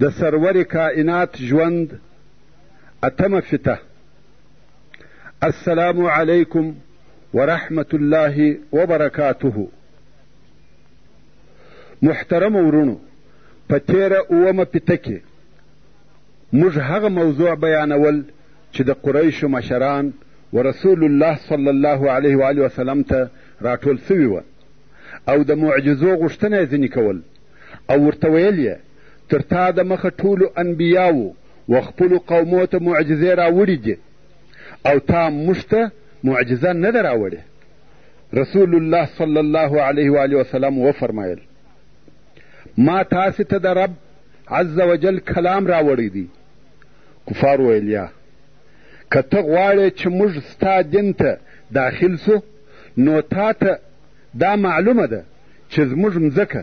د سرور کائنات ژوند اتمه فته السلام علیکم ورحمة الله وبرکاته محترم ورونو په تیره اومه پته کې موږ هغه موضوع بیانول چې د قریشو مشران و رسول الله صلی الله علیه و وسلم ته راټول سوي وه او د معجزو غوښتنه یې ځینې کول او ورته ویل یې تر تا د مخه ټولو انبیاوو و خپلو قومو ته معجزې راوړي دي او تا موږ ته معجزه نه ده راوړې رسول الله صلی الله علیه و آله وسلم وفرمایل ما تاسې ته د رب عز وجل کلام راوړی دی کفار ویل یا که ته غواړې چې موږ ستا دین ته داخل سو نو تا ته دا معلومه ده چې زموږ مځکه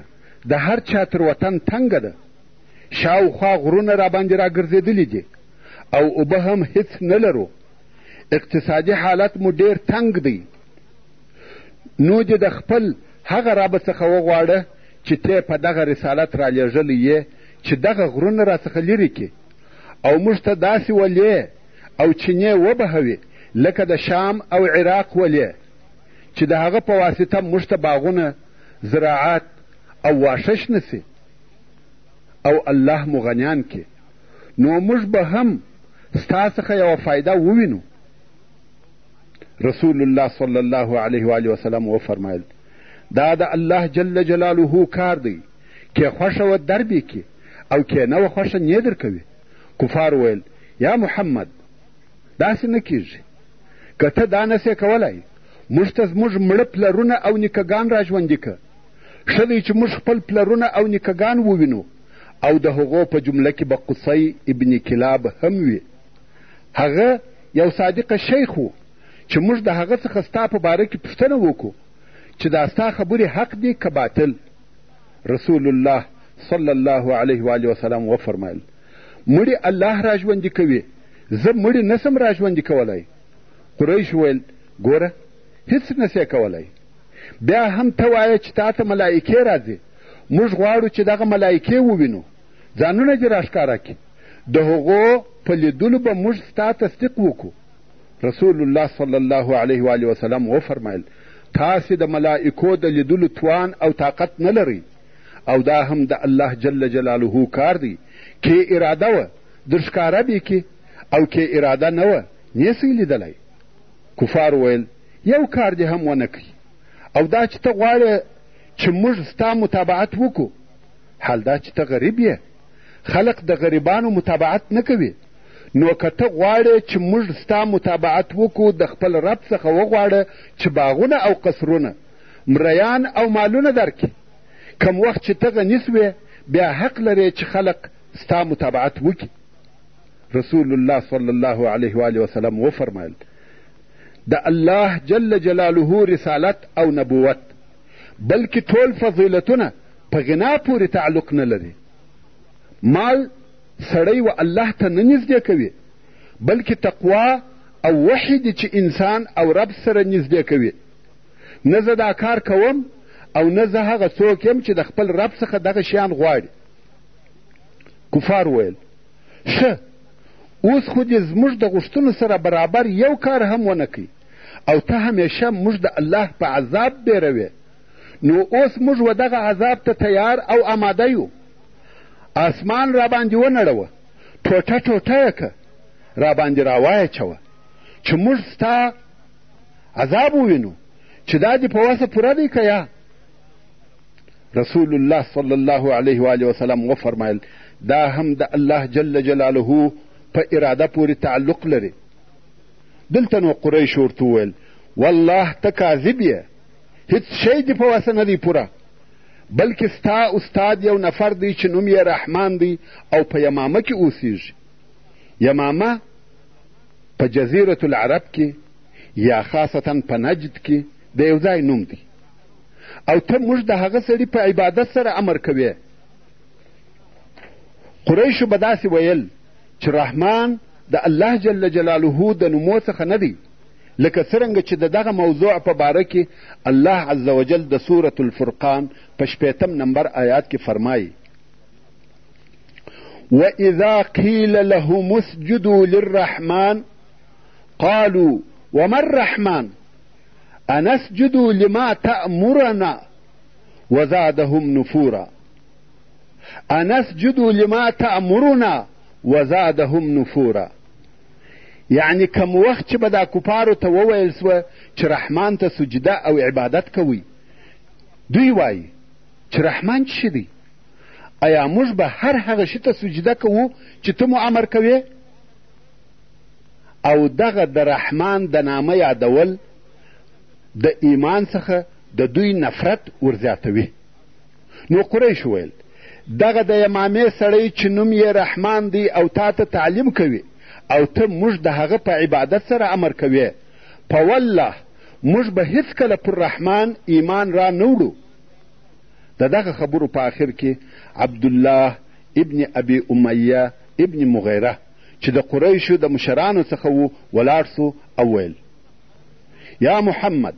د هر چا تر وطن تنګه ده شاوخوا غرونه راباندې راګرځېدلي دي او اوبه هم هیڅ نه لرو اقتصادي حالت مو ډېر تنګ دی نو دې د خپل هغه رب څخه وغواړه چې ته په دغه رسالت رالیږلی یې چې دغه غرونه راڅخه لرې کړي او موږ ته داسې ولې او چینې وبهوي لکه د شام او عراق ولې چې د هغه په واسطه موږ ته باغونه زراعت او واښه شنه سي او الله مو غنیان کې نو موږ به هم ستا څخه یوه فایده ووینو رسول الله صلی الله علیه وآله وسلم وفرمایل دا د الله جل جلاله کار دی که خوښه وه در دې کې او که نه وه خوښه نې در کوي کفار ویل یا محمد داسې نه کیږي که ته دا نسې کولای موږ ته زموږ مړه پلرونه او نیکهګان راژوندي که ښه دی چې موږ خپل پلرونه او نیکهګان ووینو او د هغو په جمله کې به قصی ابن کلاب هم وي هغه یو صادقه شیخ و چې موږ د هغه څخه ستا په باره کې پوښتنه وکړو چې دا ستا خبرې حق دي که باطل رسول الله صلی الله علیه و آله وسلم وفرمایل مړي الله را ژوندي کوي زه مړي نه سم را ژوندي کولی قریش ویل ګوره هیڅ نه سې کولی بیا هم ته وایه چې تا ته ملایکې راځي موږ غواړو چې دغه ملایکې ووینو ځانونه دې راښکاره کړي د هغو په لیدلو به موږ ستا تصدیق وکړو رسول الله صلی الله علیه و آله وسلم وفرمایل تاسې د ملائکو د لیدلو توان او طاقت نه لرئ او دا هم د الله جل جلاله کار دی که اراده وه در ښکاره به کې او که اراده نه وه نیسئ لیدلی کفار ویل یو کار دې هم ونه کوي او دا چې ته غواړې چې موږ ستا متابعت وکړو حال دا چې ته غریب یې خلق د غریبانو متابعت نه کوي نو که ته غواړې چې موږ ستا متابعت وکړو د خپل رب څخه وغواړه چې باغونه او قصرونه مریان او مالونه درکړي کم وخت چې ته غني سوې بیا حق لرې چې خلق ستا متابعت وکړي رسول الله صلی الله علیه و آله وسلم وفرمایل د الله جل جلاله رسالت او نبوت بلکې ټول فضیلتونه په غنا پورې تعلق نه لري مال سړی و الله ته نه نږدې کوي بلکې تقوا او وحي دي چې انسان او رب سره نږدې کوي نه زه دا کار کوم او نه زه هغه څوک یم چې د خپل رب څخه دغه شیان غواړي کفار ویل ښه اوس خو دې زموږ د غوښتنو سره برابر یو کار هم ونه کوي او ته همیشه موږ د الله په عذاب بیروې نو اوس موږ و دغه عذاب ته تیار او آماده یو آسمان راباندې ونړوه ټوټه ټوټه یې که راباندې راواچوه چې موږ ستا عذاب ووینو چې دا دې په وسه پوره دی که یا رسول الله صلی الله علیه و آله وسلم وفرمایل دا هم د الله جل جلاله په اراده پورې تعلق لري دلته نو قریشو ورته وویل والله ته کاذب یې هیڅ شی دې په وسه نه دی پوره بلکې ستا استاد یو نفر دی چې نوم یې رحمان دی او په یمامه کې اوسیږي یمامه په جزیرة العرب کې یا خاصتا په نجد کې د یو ځای نوم دی او ته موږ د هغه سړي په عبادت سره امر کوې قریشو به داسې ویل چې رحمان د الله جل جلاله د نومو څخه نه دی لکه څرنګه چې د دغه موضوع په باره کې الله عز وجل د سورة الفرقان په شپېتم نمبر آیات کې فرمایي وإذا قيل لهم اسجدوا للرحمن قالوا وما الرحمن أنسجد لما تأمرنا وزادهم نفورا انسجد لما تأمرنا وزادهم نفورا یعنی کم وخت چې به دا کفارو ته وویل سوه چې رحمان ته سجده او عبادت کوئ دوی وایي چې رحمان څه شي دی ایا موږ به هر هغه شي ته سجده کوو چې ته مو امر کوې او دغه د رحمان د نامه یادول د ایمان څخه د دوی نفرت ورزیاتوي نو قریش ویل دغه د یمامې سړی چې نوم یې رحمان دی او تا ته تعلیم کوي او ته موږ د هغه په عبادت سره امر کوې په والله موږ به هیڅکله پر رحمان ایمان را نه وړو د دغه خبرو په آخر کې عبدالله ابن ابي امیه ابن مغیره چې د قریشو د مشرانو څخه و ولاړ سو او ویل یا محمد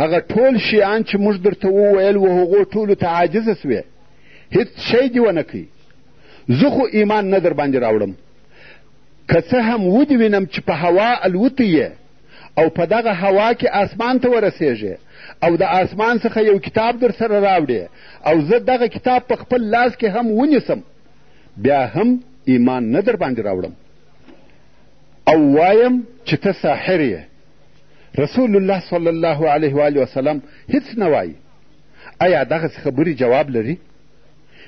هغه ټول شیان چې موږ درته وویل و هغو ټولو ته عاجزه سوې هیڅ شی دې ونه کوي زه خو ایمان نه در باندې راوړم که څه هم ودې وینم چې په هوا الوتی یې او په دغه هوا کې آسمان ته ورسېږې او د آسمان څخه یو کتاب در سره راوړې او زه دغه کتاب په خپل لاس کې هم ونیسم بیا هم ایمان نه در باندې راوړم او وایم چې ته ساحر یې رسول الله صلی الله علیه و آله وسلم هیڅ نه وایي ایا دغسې خبرې جواب لري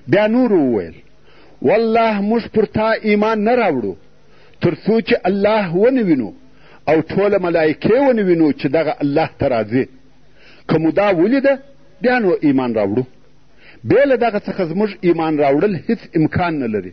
بیا نورو وویل والله موږ پر تا ایمان نه راوړو تر څو چې الله ونه وینو او ټوله ملایکې ونه وینو چې دغه الله ته راځي که مو دا ولیده بیا نو ایمان راوړو بې له دغه څخه زموږ ایمان راوړل هیڅ امکان نه لري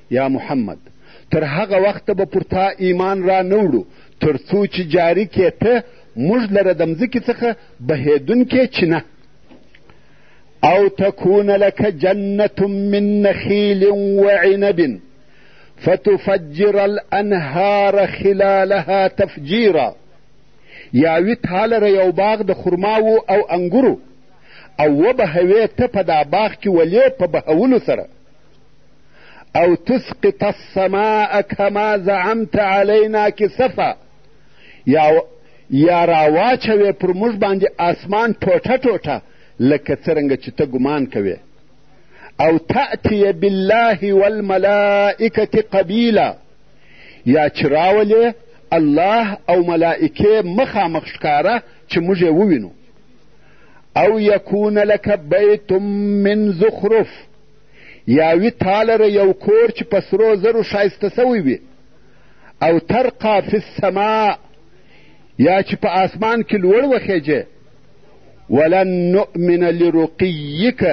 یا محمد تر هغه وخته به پر تا ایمان را نه وړو تر څو چې جاري کې ته موږ لره د مځکې څخه بهېدونکې چینه او تکون لک جنة من نخیل وعنب فتفجر الانهار خلالها تفجیرا یا وي تا لره یو باغ د خرماوو او انګورو او وبهوې ته په دا باغ کې ولې په بهولو سره او تسقط السماء کما زعمت علینا کسفا یا یا راواچوې پر موږ باندې آسمان ټوټه ټوټه لکه څرنګه چې ته ګمان کوې او تأتی بالله والملائکة قبیلا یا چې راولې الله او ملائکې مخامخ ښکاره چې موږ یې ووینو او یکون لک بیت من زخرف یاوی تالره یو کور چې په سرو زرو ښایسته سوی وي او ترقا فی السماء یا چې په آسمان کې لوړ وخیجه ولن نؤمن لرقیک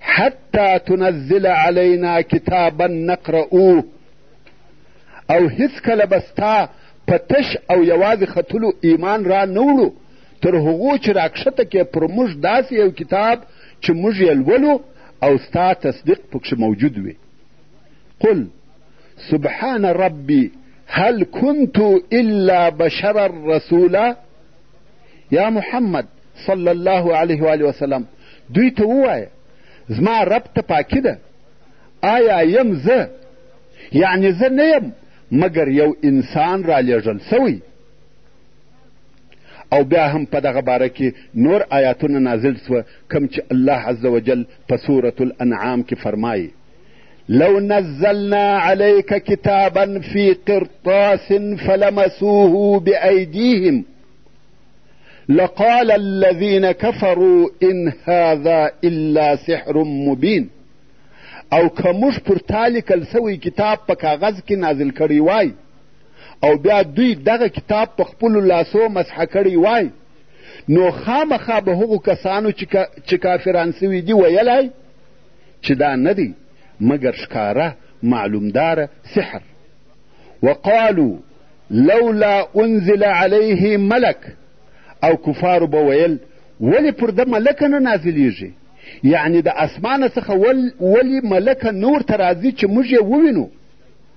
حتی تنزل علینا کتابا نقرؤه او هیڅکله به ستا په تش او یوازې ختلو ایمان را نه وړو تر هغو چې راکښته کې پر موږ داسې یو کتاب چې موږ یې لولو او ستا تصدیق پکښې موجود وي قل سبحان ربي هل كنت الا بشرا رسولا یا محمد صلی الله علیه و وسلم دوی ته ووایه زما رب ته پاکي ده آیا یم زه یعنی زه نه یم مګر یو انسان را لېږل سوی او بیا هم په دغه باره کې نور آیاتونه نازل سوه کوم چې الله عز وجل په سورة الانعام کې فرمایي لو نزلنا عليك كتابا في قرطاس فلمسوه بأيديهم لقال الذين كفروا إن هذا إلا سحر مبين او که موږ پر تا لیکل سوی کتاب په کاغذ کې نازل کړی وای او بیا دوی دغه کتاب په خپلو لاسو مسحه کړی وای نو خامخا به هغو کسانو چې کافران سوي دي ویلی چې دا نه دی مګر ښکاره معلومداره سحر وقالو لولا انزل علیه ملک او کفارو به ویل ولې پر ده ملکه نه نازلیږي یعنې د اسمانه څخه ولې ملکه نور ته راځي چې موږ یې ووینو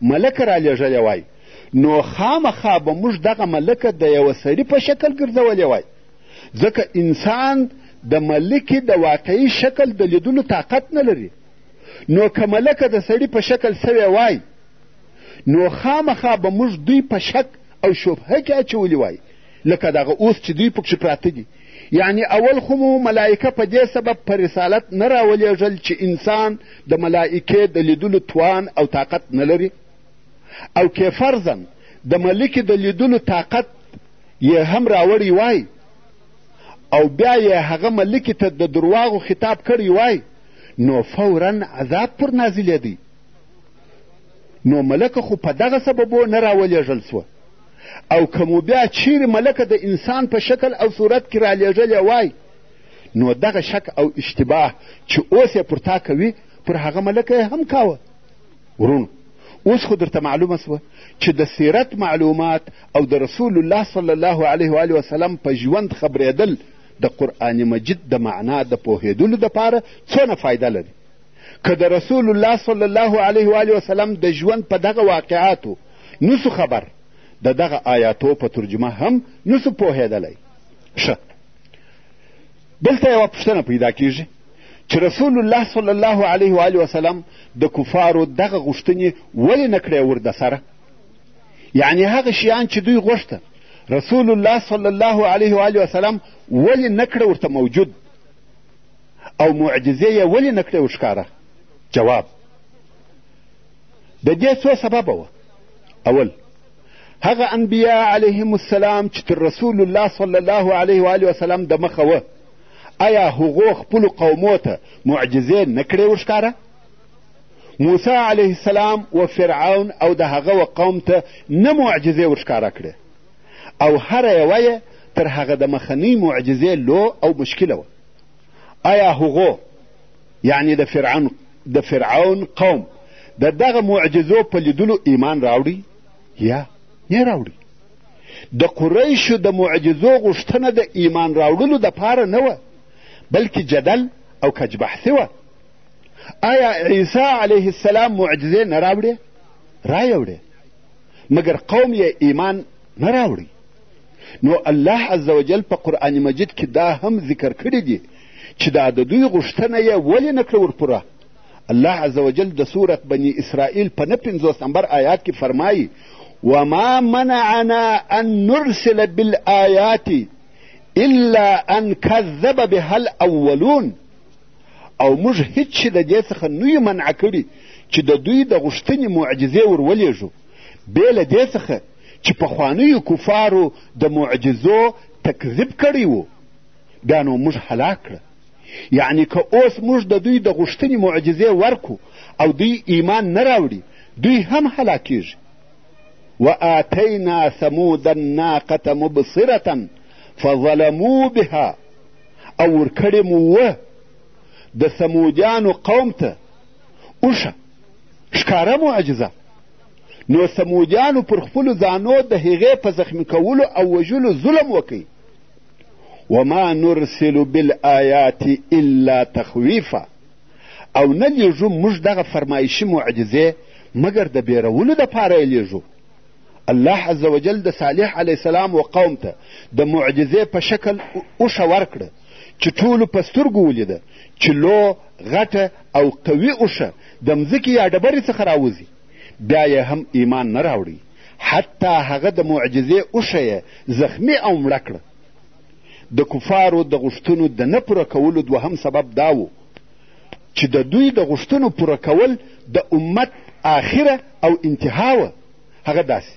ملک رالیږلی وای نو خامخا به موږ دغه ملک د یوه سړي په شکل ګرځولې وای ځکه انسان د ملکې د واقعي شکل د لیدلو طاقت نه لري نو که ملکه د سړي په شکل سوې وای نو خامخا به موږ دوی په شک او شبهه کې اچولي وای لکه دغه اوس چې دوی پکښې پراته دي یعنی اول خو مو ملائکه په دې سبب په رسالت نه راولېږل چې انسان د ملائکې د لیدلو توان او طاقت نه لري او که فرضا د ملکې د لیدلو طاقت یې هم راوړی وای او بیا یې هغه ملکې ته د درواغو خطاب کړی وای نو فورا عذاب پر نازلېدی نو ملکه خو په دغه سببو نه راولېږل سوه او که مو بیا چیرې ملکه د انسان په شکل او صورت کې رالیږلې وای نو دغه شک او اشتباه چې اوس یې پر تا کوي پر هغه ملکه یې هم کاوه ورونو اوس خو درته معلومه سوه چې د سیرت معلومات او د رسول الله صلی الله علیه و آله وسلم په ژوند خبرېدل د قرآن مجید د معنا د پوهېدلو دپاره څونه فایده لري که د رسول الله صلی الله علیه و آله وسلم د ژوند په دغه واقعاتو نسو خبر د دغه آیاتو په ترجمه هم نسو پوهېدلی ښه دلته یوه پوښتنه پیدا کیږي چې رسول الله صلی الله علیه و آله وسلم د کفارو دغه غوښتنې ولې نه کړې ورده سره یعنې هغه شیان چې دوی غوښته رسول الله صلی الله علیه و آله وسلم ولې نه کړه ورته موجود او معجزې یې ولې نه کړې ورښکاره جواب د دې څو سببه وه اول هغه انبیا علیهم السلام چې تر رسول الله صلی الله علیه و آله وسلم د مخه وه آیا هغو خپلو قومو ته معجزې نه کړې ورښکاره موسی علیه السلام و فرعون او د هغه و قوم ته نه معجزې ورښکاره کړې او هره یوه یې تر هغه د مخنۍ معجزې لو او مشکله وه آیا هغو یعنې د فرعون د فرعون قوم د دغه معجزو په لیدلو ایمان راوړي یا نه راوړي د قریشو د معجزو غوښتنه د ایمان راوړلو دپاره نه وه بلکې جدل او کجبحثي وه آیا عیسی علیه السلام معجزې نه راوړې رایوړې مګر قوم یې ایمان نه راوړي نو الله عز وجل په قرآن مجید کې دا هم ذکر کړي دي چې دا د دوی غوښتنه یې ولې نه کړه ورپوره الله عز وجل د سورت بني اسرائیل په نه پنځوس نمبر آیات کې فرمایي وما منعنا ان نرسل بالآیات الا ان کذب بها الاولون او موږ هیڅ شي د دې څخه نه یو منع کړي چې د دوی د غوښتنې معجزې ور ولېږو بې له دې څخه چې پخوانیو کفارو د معجزو تکذیب کړی و بیا نو موږ هلاک کړه یعنی که اوس موږ د دوی د غوښتنې معجزې ورکو او دوی ایمان نه راوړي دوی هم هلاکیږي وآتینا ثمود الناقة مبصرة فظلموا بها او ورکړې مو وه د ثمودیانو قوم ته اوښه ښکاره معجزه نو سمودیانو پر خپلو ځانو د هغې په زخمي کولو او وژلو ظلم وکړي وما نرسل بالآیات الا تخویفا او نه لیږو موږ دغه فرمایشي معجزې مګر د بیرولو دپاره یې لیږو الله عز وجل د صالح علیه السلام و قوم ته د معجزې په شکل اوښه ورکړه چې ټولو په سترګو ولیده چې لو غټه او قوي اوښه د مځکې یا ډبرې څخه راوځي بیا یې هم ایمان نه راوړي حتی هغه د معجزې اوښه یې زخمي او مړه کړه د کفارو د غوښتنو د نه پوره کولو دوهم سبب دا و چې د دوی د غوښتنو پوره کول د امت آخره او انتها وه هغه داسې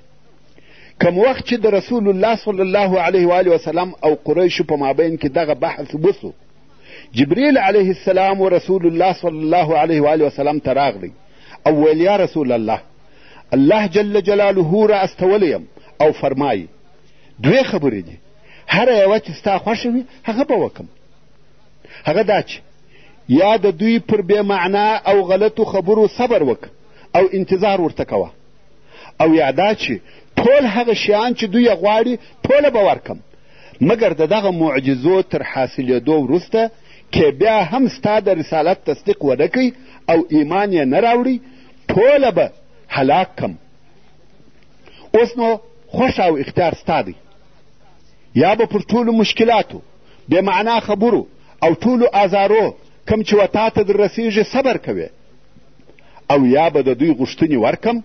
کم وخت چې د رسول الله صلی الله علیه و وسلم او قریشو په مابین کې دغه بحث وسو جبريل عليه السلام و رسول الله صلی الله عليه وآله وسلم ته راغلی او ویل یا رسول الله الله جل جلاله را استولی یم او فرمایي دوې خبرې دي هره یوه چې ستا خوښه وي هغه به وکم هغه دا چې یا د دوی پر بې معنا او غلطو خبرو صبر وکړه او انتظار ورته کوه او یا دا چې ټول هغه شیان چې دوی غواړي ټوله به ورکم مګر د دغه معجزو تر حاصلېدو وروسته که بیا هم ستا د رسالت تصدیق ونه کوي او ایمان یې نه راوړي ټوله به هلاک کم اوس نو خوښه او اختیار ستا دی یا به پر ټولو مشکلاتو بې معنا خبرو او ټولو ازارو کم چې و تا ته در رسېږي صبر کوې او یا به د دوی غوښتنې ورکم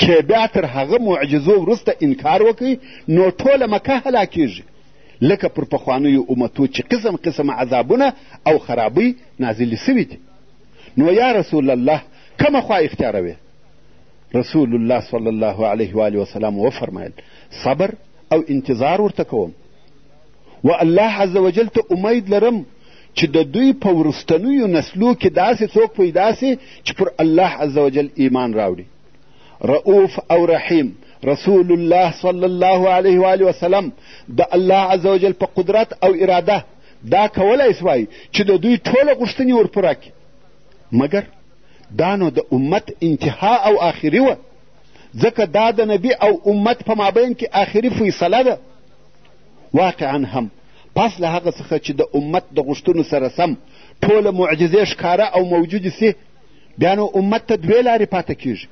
چې بیا تر هغه معجزو وروسته انکار وکړي نو ټوله مکه هلاکیږي لکه پر پخوانیو امتو چې قسم قسم عذابونه او خرابۍ نازلې سوي دي نو یا رسول الله کومه خوا اختیاروې رسول الله صلی الله علیه و وسلم وفرمایل صبر او انتظار ورته کوم و الله عز وجل ته امید لرم چې د دوی په وروستنیو نسلو کې داسې څوک پیدا سي چې پر الله عز وجل ایمان راوړي رؤوف او رحیم رسول الله صلی الله علیه و وسلم د الله عز وجل په قدرت او اراده دا کولای سوای چې د دوی ټوله غوښتنې ورپوره کړي مګر دا نو د امت انتها او آخري وه ځکه دا د نبي او امت په مابین کې آخري فیصله ده واقعا هم پس له هغه څخه چې د امت د غوښتنو سره سم ټوله معجزې ښکاره او موجودې سي بیا نو امت ته دوې لارې پاته کیږي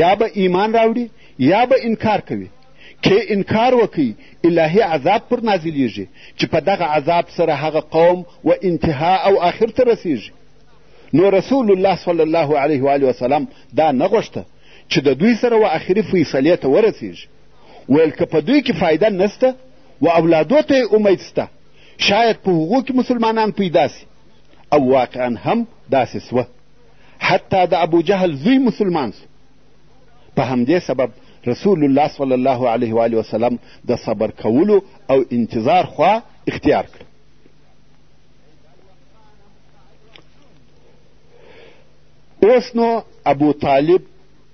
یا به ایمان راوړي یا به انکار کوي که انکار وکړي الهي عذاب پر نازلیږي چې په دغه عذاب سره هغه قوم و انتها او آخر ته رسیږي نو رسول الله صلی الله علیه و وسلم دا نه غوښته چې د دوی سره و آخري فیصلې ته ورسیږي ویل که په دوی کې فایده نسته و اولادو ته یې امید سته شاید په هغو کې مسلمانان پیدا سي او واقعا هم داسې سوه حتی د ابو جهل زوی مسلمان سو په همدې سبب رسول الله صلی الله علیه و آله وسلم د صبر کولو او انتظار خوا اختیار کړ اوس نو ابو طالب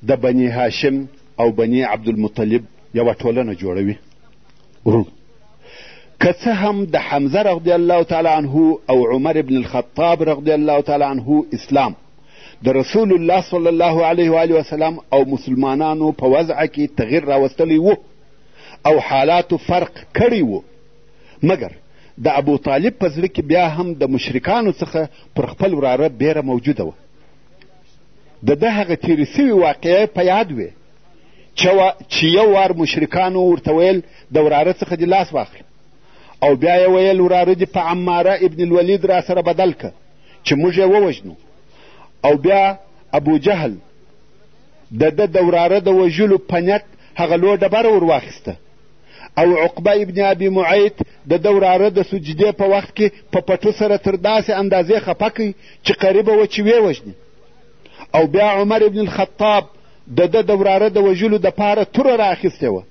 د بني هاشم او بني عبدالمطلب یوه ټولنه جوړوي ورونو که څه هم د حمزه رضی الله تعالی عنه او عمر ابن الخطاب رضی الله تعالی عنه اسلام د رسول الله صلی الله علیه و علیه وسلم او مسلمانانو په وضع کې تغییر راوستلی و او حالاتو فرق کړی و مګر د ابو طالب په زړه کې بیا هم د مشرکانو څخه پر خپل وراره بیره موجوده وه د ده هغه تېرې سوي واقعې په یاد وې چې یو وار مشرکانو ورته ویل د وراره څخه دې لاس واخله او بیا یې ویل وراره دې په عماره ابن الولید را سره بدل که چې موږ یې ووژنو او بیا ابو جهل د ده د وراره د وژلو په نیت هغه لویه ډبره ور واخیسته او عقبه ابن ابي معیط د ده وراره د سجدې په وخت کې په پټو سره تر داسې اندازې خفه کوي چې قریبه و چې ویې وژني او بیا عمر ابن الخطاب د ده د وراره د وژلو دپاره توره رااخیستې وه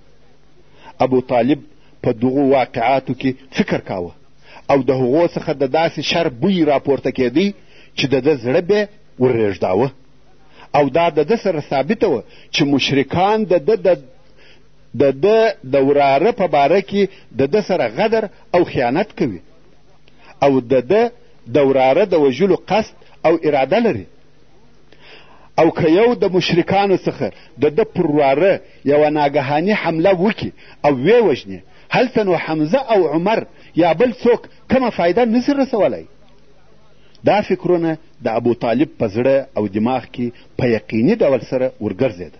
ابو طالب په دغو واقعاتو کې فکر کاوه او د هغو څخه د داسې شر بوی راپورته کېدی چې د ده زړه به ورېږداوه او دا د ده سره ثابته وه چې مشرکان د ده د د ده د وراره په باره کې د ده سره غدر او خیانت کوي او د ده د وراره د وژلو قصد او اراده لري او که یو د مشرکانو څخه د ده پر وراره یوه ناګهاني حمله وکړي او ویې وژني هلته نو حمزه او عمر یا بل څوک کومه فایده نسي رسولی دا فکرونه د ابو طالب په زړه او دماغ کې په یقیني ډول سره ورګرځېده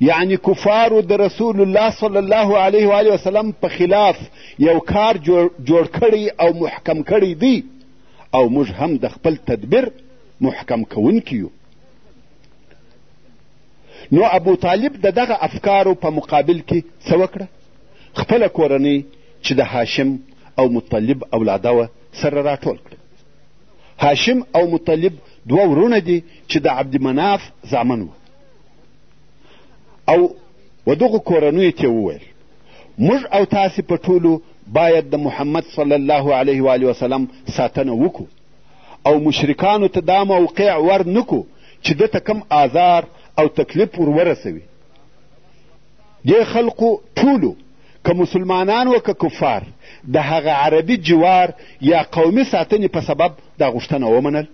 یعنی کفارو د رسول الله صلی الله علیه و وسلم په خلاف یو کار جوړ کړی او محکم کړی دی او موږ هم د خپل تدبیر محکم کوونکي یو نو ابو طالب د دغه افکارو په مقابل کې څه وکړه خپله کورنۍ چې د هاشم او مطلب اولاده وه سره راټول کړه هاشم او مطلب دوه ورونه دي چې د عبدمناف زامن وه او و دغو کورنیو ته وویل موږ او تاسې په ټولو باید د محمد صلی الله علیه و وسلم ساتنه وکړو او مشرکانو ته دا موقع ور نکو چې ده ته کم آزار او تکلیف ور ورسوي دې خلقو ټولو که مسلمانان و که کفار د هغه عربي جوار یا قومي ساتنې په سبب دا غوښتنه ومنل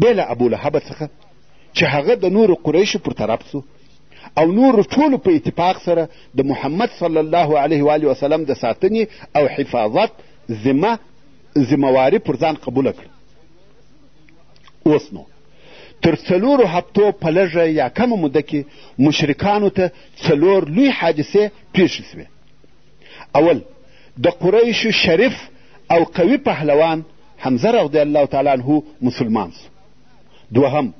بې له ابولهبه څخه چې هغه د نورو قریشو پر طرف سو او نورو ټولو په اتفاق سره د محمد صلی الله علیه و آله وسلم د ساتنې او حفاظت ذمه ذمواري پر ځان قبوله کړه اوس نو تر څلورو هفتو په لږه یا کمه موده کې مشرکانو ته څلور لوی حادثې پیښې سوې اول د قریشو شریف او قوي پهلوان حمزه رضی الله تعالی عنه مسلمان سو دوهم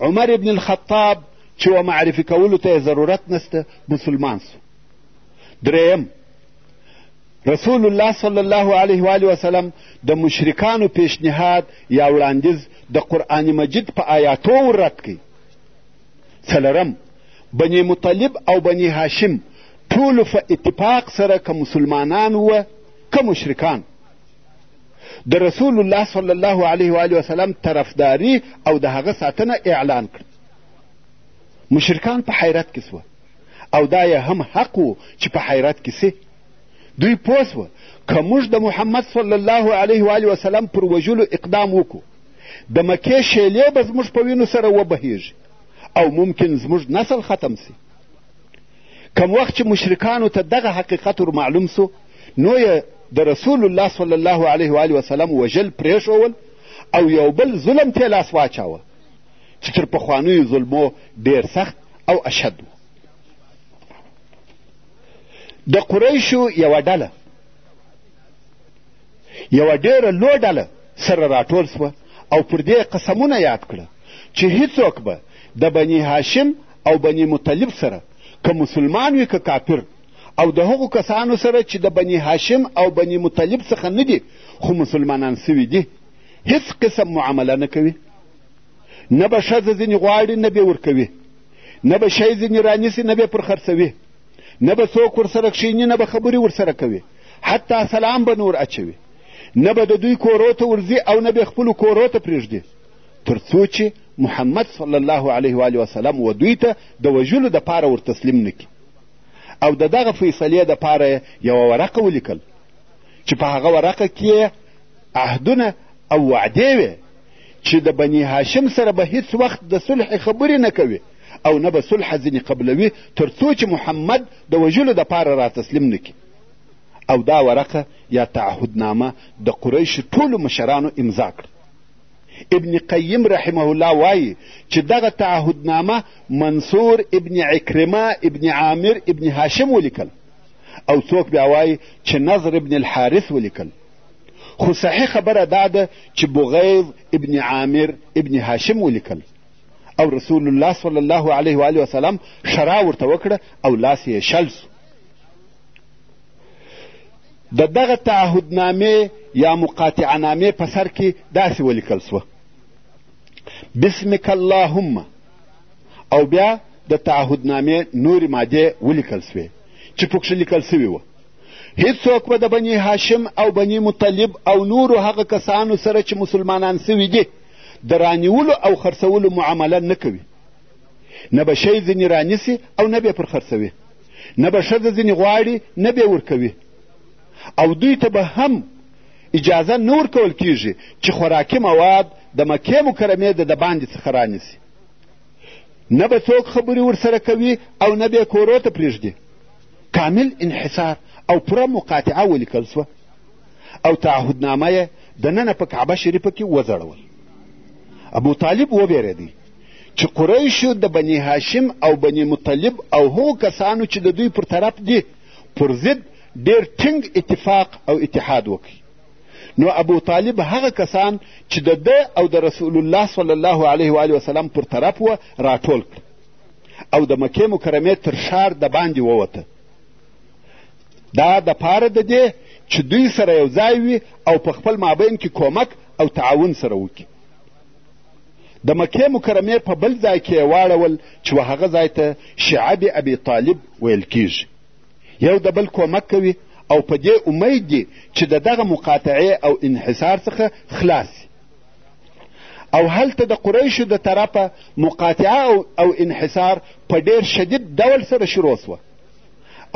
عمر ابن الخطاب چې و معرفي کولو ته ضرورت نسته مسلمان سو دریم رسول الله صلی الله علیه و آله وسلم د مشرکانو پیشنهاد یا وړاندیز د قرآن مجید په آیاتو ورد کړي څلورم بني مطلب او بني هاشم ټولو په اتفاق سره که مسلمانان وه که مشرکان د رسول الله صلی الله علیه و آله وسلم طرفداري او د هغه ساتنه اعلان کړه مشرکان په حیرت کې سوه او دا یې هم حق و چې په حیرت کې سي دوی پوه سوه که موږ د محمد صلی الله علیه و آله وسلم پر وژلو اقدام وکړو د مکې شیلې به زموږ په وینو سره وبهیږي او ممکن زموږ نسل ختم سي کم وخت چې مشرکانو ته دغه حقیقت ور معلوم سو نو یې د رسول الله صلی الله علیه و وسلم وژل پرېښول او یو بل ظلم ته لاس واچاوه چې تر پخوانیو ظلمو ډېر سخت او اشد و د قریشو یوه ډله یوه ډېره لو ډله سره راټول سوه او پر دې قسمونه یاد کړه چې هیڅوک به د بني هاشم او بني مطلب سره که مسلمان وي که کافر او د هغو کسانو سره چې د بني هاشم او بني مطلب څخه نه دي خو مسلمانان سوي دي هیڅ قسم معامله نه کوي نه به ښځه ځینې غواړي نه به ورکوي نه به شی ځینې رانیسي نه به پر خرڅوي نه به څوک ورسره کښیني نه به خبرې ورسره کوي حتی سلام به نور اچوي نه به د دوی کورو ته ورځي او نه به خپلو کورو ته پرېږدي تر څو چې محمد صلی الله علیه و وسلم و دوی ته د وژلو دپاره ورتسلیم نه کړي او د دغه فیصلې دپاره یې یوه ورقه ولیکل چې په هغه ورقه کې عهدونه او وعدې وې چې د بني هاشم سره به هیڅ وخت د صلح خبرې نه کوي او نه به صلح ځینې قبلوي تر څو چې محمد د وژلو دپاره را تسلیم نه کړي او دا ورقه یا تعهدنامه د قریش ټولو مشرانو امضا کړه ابن قیم رحمه الله وایي چې دغه تعهدنامه منصور ابن عکرمه ابن عامر ابن هاشم ولیکل او څوک بیا وایي چې نظر ابن الحارث ولیکل خو صحیح خبره دا ده چې بغیض ابن عامر ابن هاشم ولیکل او رسول الله صلی الله علیه و وسلم شرا ورته وکړه او لاس یې شل سو د دغه تعهدنامې یا مقاطعه نامې په سر کې داسې ولیکل سوه بسمک اللهم او بیا د تعهدنامې نورې مادې ولیکل سوې چې پکښې لیکل سوي وه هیڅوک به د بني هاشم او بني مطلب او نورو هغه کسانو سره چې مسلمانان سوي دي د رانیولو او خرڅولو معامله نه کوي نه به شی ځینې رانیسي او نه به پر خرڅوي نه به ښځه ځینې غواړي نه به ورکوي او دوی ته به هم اجازه نه ورکول کیږي چې خوراکي مواد د مکې مکرمې د دباندې څخه رانیسي نه به څوک خبرې ورسره کوي او نه به کورو ته پرېږدي کامل انحصار او پوره مقاطعه ولیکل سوه او تعهدنامه یې دننه په کعبه شریفه کې وځړول ابو طالب وبېرېدی چې قریشو د بني هاشم او بني مطلب او هغو کسانو چې د دوی پر طرف دي پر ضد ډېر ټینګ اتفاق او اتحاد وکړي نو ابو طالب هغه کسان چې د ده او د رسول الله صلی الله علیه و وسلم پر طرف وه راټول کړ او د مکې مکرمې تر ښار د باندې ووته دا د پاره د دې چې دوی سره یو ځای وي او په خپل مابین کې کومک او تعاون سره وکړي د مکې مکرمې په بل ځای کې یې واړول چې و هغه ځای ته شعب ابي طالب ویل کیږي یو د بل کومک کوي او په دې امید دي چې د دغه مقاطعې او انحصار څخه خلاص او هلته د قریشو د طرفه مقاطعه او, او انحصار په ډیر شدید ډول سره شروع سوه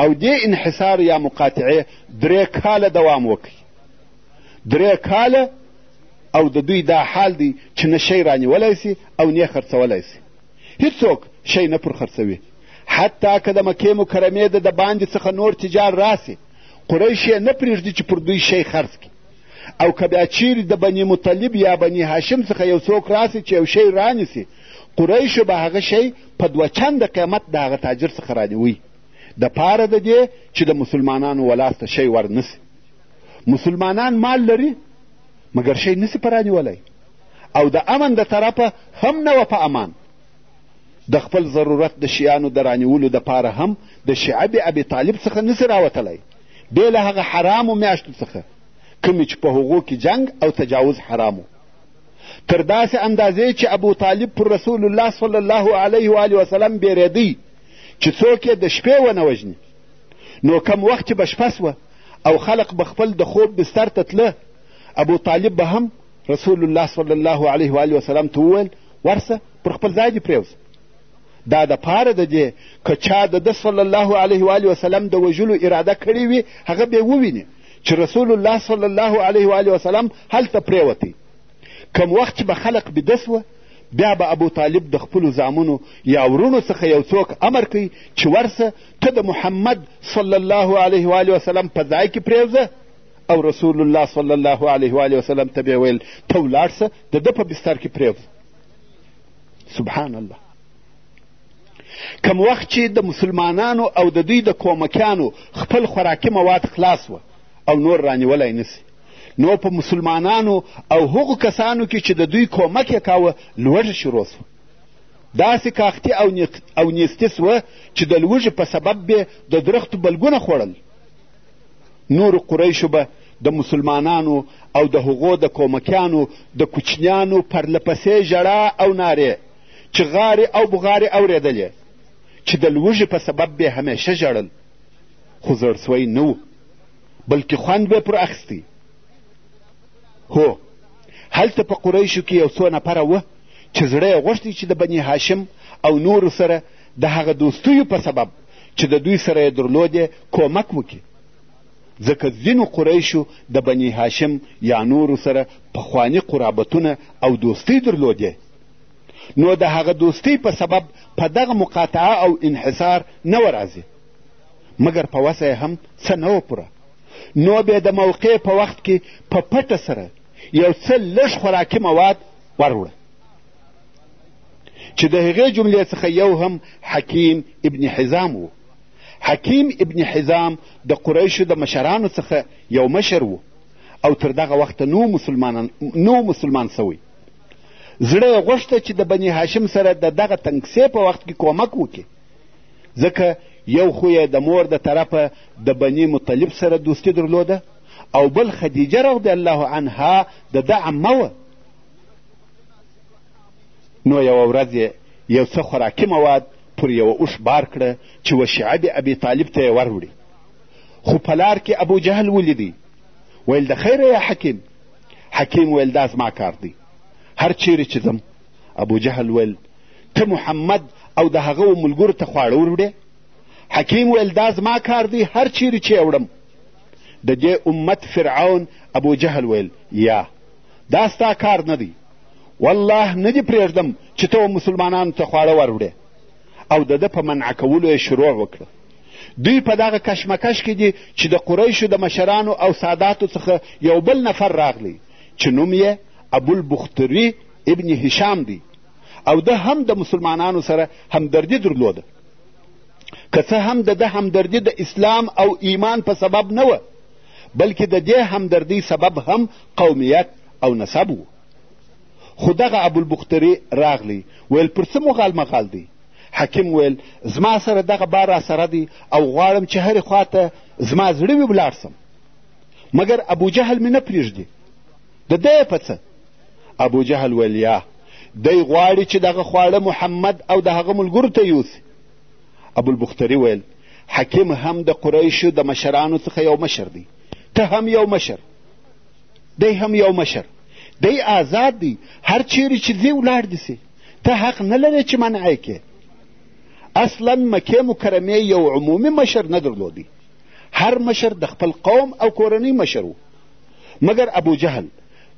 او دې انحصار یا مقاطعې درې کاله دوام وکړي درې کاله او د دوی دا حال دی چې نه شی رانیولی سي او نه خرڅولی سي هیڅوک شی نه پر خرڅوي حتی که د مکې مکرمې د د باندې څخه نور تجار راسي قریش یې نه پرېږدي چې پر دوی شی خرڅ کړي او که بیا چیرې د بني مطلب یا بني هاشم څخه یو څوک راسي چې یو شی رانیسي قریشو به هغه شی په دوه چنده قیمت د هغه تاجر څخه رانیوي د پاره د دې چې د مسلمانانو ولاس ته شی ورنسي مسلمانان مال لري مګر شی نسی پرانیولی او د امن د طرفه هم نه وه په امان د خپل ضرورت د شیانو د رانیولو دپاره هم د شعب ابي طالب څخه نسی راوتلی بې له هغه حرامو میاشتو څخه کومې چې په هغو کې جنگ او تجاوز حرامو تر داسې اندازې چې ابو طالب پر رسول الله صلی الله علیه و آله وسلم بیریدی چې څوک یې د شپې ونه وژني نو کم وخت چې به شپه سوه او خلق به خپل د خوب بستر ته تله ابو طالب به هم رسول الله صلی الله علیه و آله وسلم ته وویل ورسه پر خپل ځای دې پرېوځه دا د پاره د دې که چا د ده صلی الله علیه و آله وسلم د وژلو اراده کړې وي هغه به وویني چې رسول الله صلی الله علیه و آله وسلم هلته پرېوتی کم وخت چې به خلق بیده سوه بیا به ابو طالب د خپلو زامنو یا ورونو څخه یو څوک امر کوي چې ورسه ته د محمد صلی الله علیه و آله وسلم په ځای کې پرېږده او رسول الله صلی الله علیه و آله وسلم ته به ویل ته ولاړ سه د ده په بستر کې پرېږده سبحان الله کم وخت چې د مسلمانانو او د دوی د کومکیانو خپل خوراکي مواد خلاص وه او نور رانیولی نسی نو په مسلمانانو او هغو کسانو کې چې د دوی کومک یې کاوه لوږه شروع سوه داسې کاختي او نیستي سوه چې د لوږې په سبب به د درختو بلګونه خوړل نورو قریشو به د مسلمانانو او د هغو د کومکیانو د کوچنیانو پرلپسې ژړا او نارې چې غارې او بغارې اورېدلې چې د لوږې په سبب به همیشه ژړل خو زړسوی نه و بلکې خوند به پر اخیستی هو هلته په قریشو کې یو څو نفره وه چې زړه یې غوښتی چې د بني هاشم او نورو سره د هغه دوستیو په سبب چې د دوی سره یې درلودې کومک وکړي ځکه ځینو قریشو د بني هاشم یا نورو سره پخواني قرابتونه او دوستۍ درلودې نو د هغه دوستۍ په سبب په دغه مقاطعه او انحصار نه وراځي مګر په وسه یې هم څه نه و پوره نو بیا د موقع په وخت کې په پټه سره یو څه لږ خوراکي مواد وروړه چې د هغې جملې څخه یو هم حکیم ابن حزام و حکیم ابن حزام د قریشو د مشرانو څخه یو مشر و او تر دغه وخته نو مسلمان نو مسلمان سوی زړه یې غوښته چې د بني هاشم سره د دغه تنګسې په وخت کې کومک وکړي ځکه یو خو یې د مور د طرفه د بني مطلب سره دوستي درلوده او بل خدیجه رضی الله عنها د ده عمه وه نو یوه ورځ یې یو څه خوراکي مواد پر یوه اوښ بار کړه چې و شعب ابي طالب ته یې وروړي خو په لار کې ابو جهل ولیدی ویل د خیره یا حکیم حکیم ویل دا زما کار دی هر چیرې چې ځم ابو جهل ویل ته محمد او د هغه و ملګرو ته خواړه وروړې حکیم ویل دا زما کار دی هر چیرې چې وړم د دې امت فرعون ابو جهل ویل یا دا ستا کار نه دی والله نه دې پرېږدم چې ته و مسلمانانو ته خواړه وروړې او د ده په منع کولو یې شروع وکړه دوی په دغه کشمکش کې دي چې د قریشو د مشرانو او ساداتو څخه یو بل نفر راغلی چې نوم یې ابوالبختري ابن هشام دی او ده هم د مسلمانانو سره همدردي درلوده که څه هم د ده همدردي د اسلام او ایمان په سبب نه وه بلکې د دې همدردۍ سبب هم قومیت او نسب و خو دغه ابوالبختري راغلی ویل پر څه مو غالمغال دی حکیم ویل زما سره دغه بار راسره دی او غواړم چې هرې خواته زما زړه وي ولاړ سم مګر ابوجهل مې نه پرېږدي د ده په څه ابو جهل ویل یا دی غواړي چې دغه خواړه محمد او د هغه ملګرو ته یوسي ابوالبختري ویل حکیم هم د قریشو د مشرانو څخه یو مشر دی ته هم یو مشر دی هم یو مشر دی آزاد دی هر چیرې چې ځې ولاړ دي سي ته حق نه لرې چې منع یې کې اصلا مکې مکرمې یو عمومي مشر نه درلودی هر مشر د خپل قوم او کورنۍ مشر و مګر ابوجهل